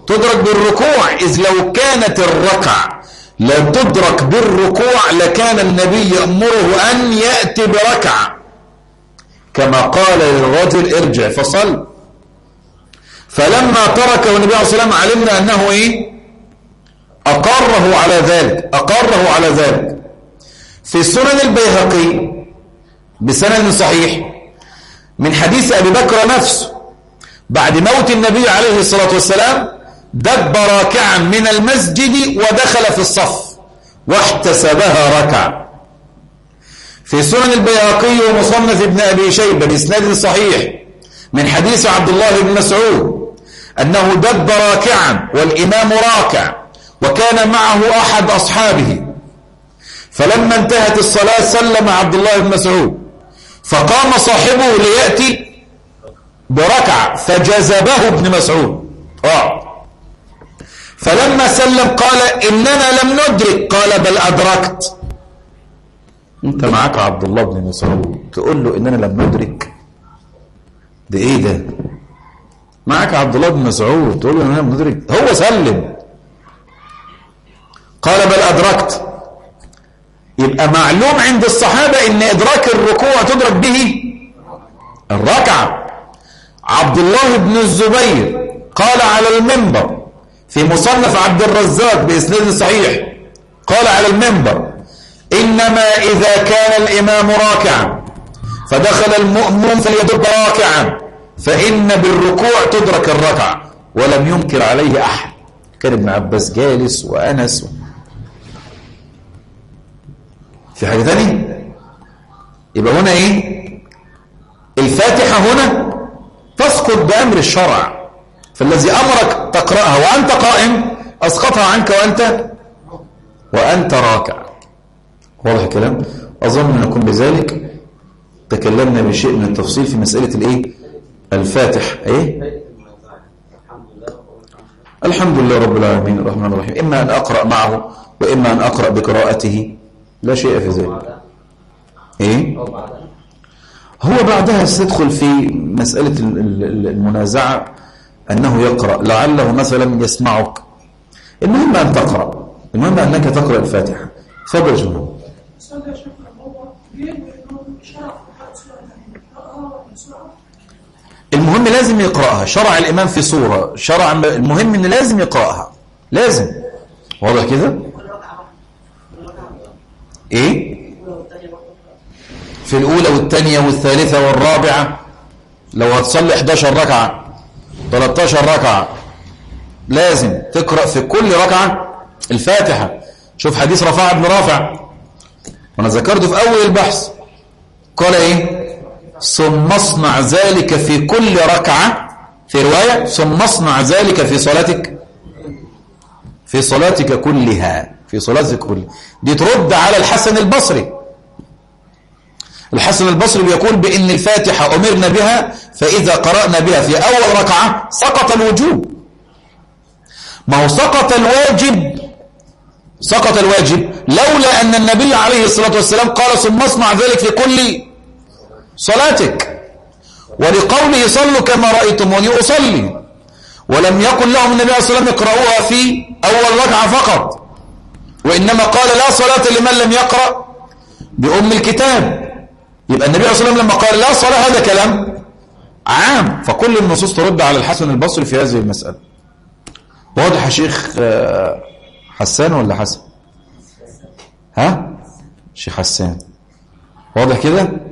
S1: تدرك بالركوع. إذ لو كانت الركعة لا تدرك بالركوع لكان النبي يأمره أن يأتي بركعة. كما قال للرجل ارجع فصل. فلما تركه النبي عليه الصلاة والسلام علمنا أنه إيه؟ أقره على ذلك أقره على ذلك. في سنن البيهقي بسند صحيح من حديث أبي بكر نفسه بعد موت النبي عليه الصلاة والسلام دب راكعا من المسجد ودخل في الصف واحتسبها ركع في سنن البيهقي ومصنف ابن أبي شيبة بإسناد صحيح من حديث عبد الله بن مسعود أنه دب راكعا والإمام راكع وكان معه أحد أصحابه. فلما انتهت الصلاة سلم عبد الله بن مسعود فقام صاحبه ليأتي بركعة فجذبه ابن مسعود. آه. فلما سلم قال إننا لم ندرك قال بل أدركت. أنت معاك عبد الله بن مسعود تقول له إننا لم ندرك. ده إيه ده؟ معاك عبد الله بن مسعود تقول له إننا لم ندرك هو سلم. قال بل أدركت. يبقى معلوم عند الصحابة إن إدراك الركوع تدرك به الركعة. عبد الله بن الزبير قال على المنبر في مصنف عبد الرزاق بإسناد صحيح. قال على المنبر إنما إذا كان الإمام راكعا فدخل المؤمن فليدب راكعا. فإن بالركوع تدرك الركعة ولم ينكر عليه أحد. كان ابن عباس جالس وأنس. في حاجة ثانية يبقى هنا إيه؟ الفاتحة هنا تسقط بأمر الشرع. فالذي أمرك تقرأها وأنت قائم أسقطها عنك وأنت؟ وأنت راكع. واضح الكلام؟ أظن أن نكون بذلك تكلمنا بشيء من التفصيل في مسألة الإيه؟ الفاتح. إيه؟ الحمد لله رب العالمين الرحمن الرحيم. إما أن أقرأ معه وإما أن أقرأ بقراءته. لا شيء في ذلك. إيه؟ هو بعدها ستدخل في مسألة المنازعة أنه يقرأ. لعله مثلا يسمعك. المهم أن تقرأ. المهم أنك تقرأ الفاتحة. فضل جنوب المهم لازم يقرأها. شرع الإمام في صورة. شرع المهم أن لازم يقرأها. لازم. واضح كده؟ إيه؟ في الأولى والثانية والثالثة والرابعة. لو هتصلي 11 ركعة 13 ركعة لازم تقرأ في كل ركعة الفاتحة. شوف حديث رفاعة بن رافع. وأنا ذكرته في أول البحث. قال إيه؟ ثم اصنع ذلك في كل ركعة في رواية ثم اصنع ذلك في صلاتك في صلاتك كلها في صلاتك كلها. دي ترد على الحسن البصري. الحسن البصري بيقول بأن الفاتحة أمرنا بها فإذا قرأنا بها في أول ركعة سقط الوجوب. ما هو سقط الواجب؟ سقط الواجب لولا أن النبي عليه الصلاة والسلام قال ثم اصنع ذلك في كل صلاتك. ولقوله صلوا كما رأيتموني أصلي. ولم يقل لهم النبي عليه الصلاة والسلام اقرأوها في أول ركعة فقط. وإنما قال لا صلاة لمن لم يقرأ بأم الكتاب. يبقى النبي عليه الصلاة والسلام لما قال لا صلاة هذا كلام عام. فكل النصوص ترد على الحسن البصري في هذه المسألة. واضح يا شيخ حسان ولا حسن؟ ها؟ شيخ حسان. واضح كده؟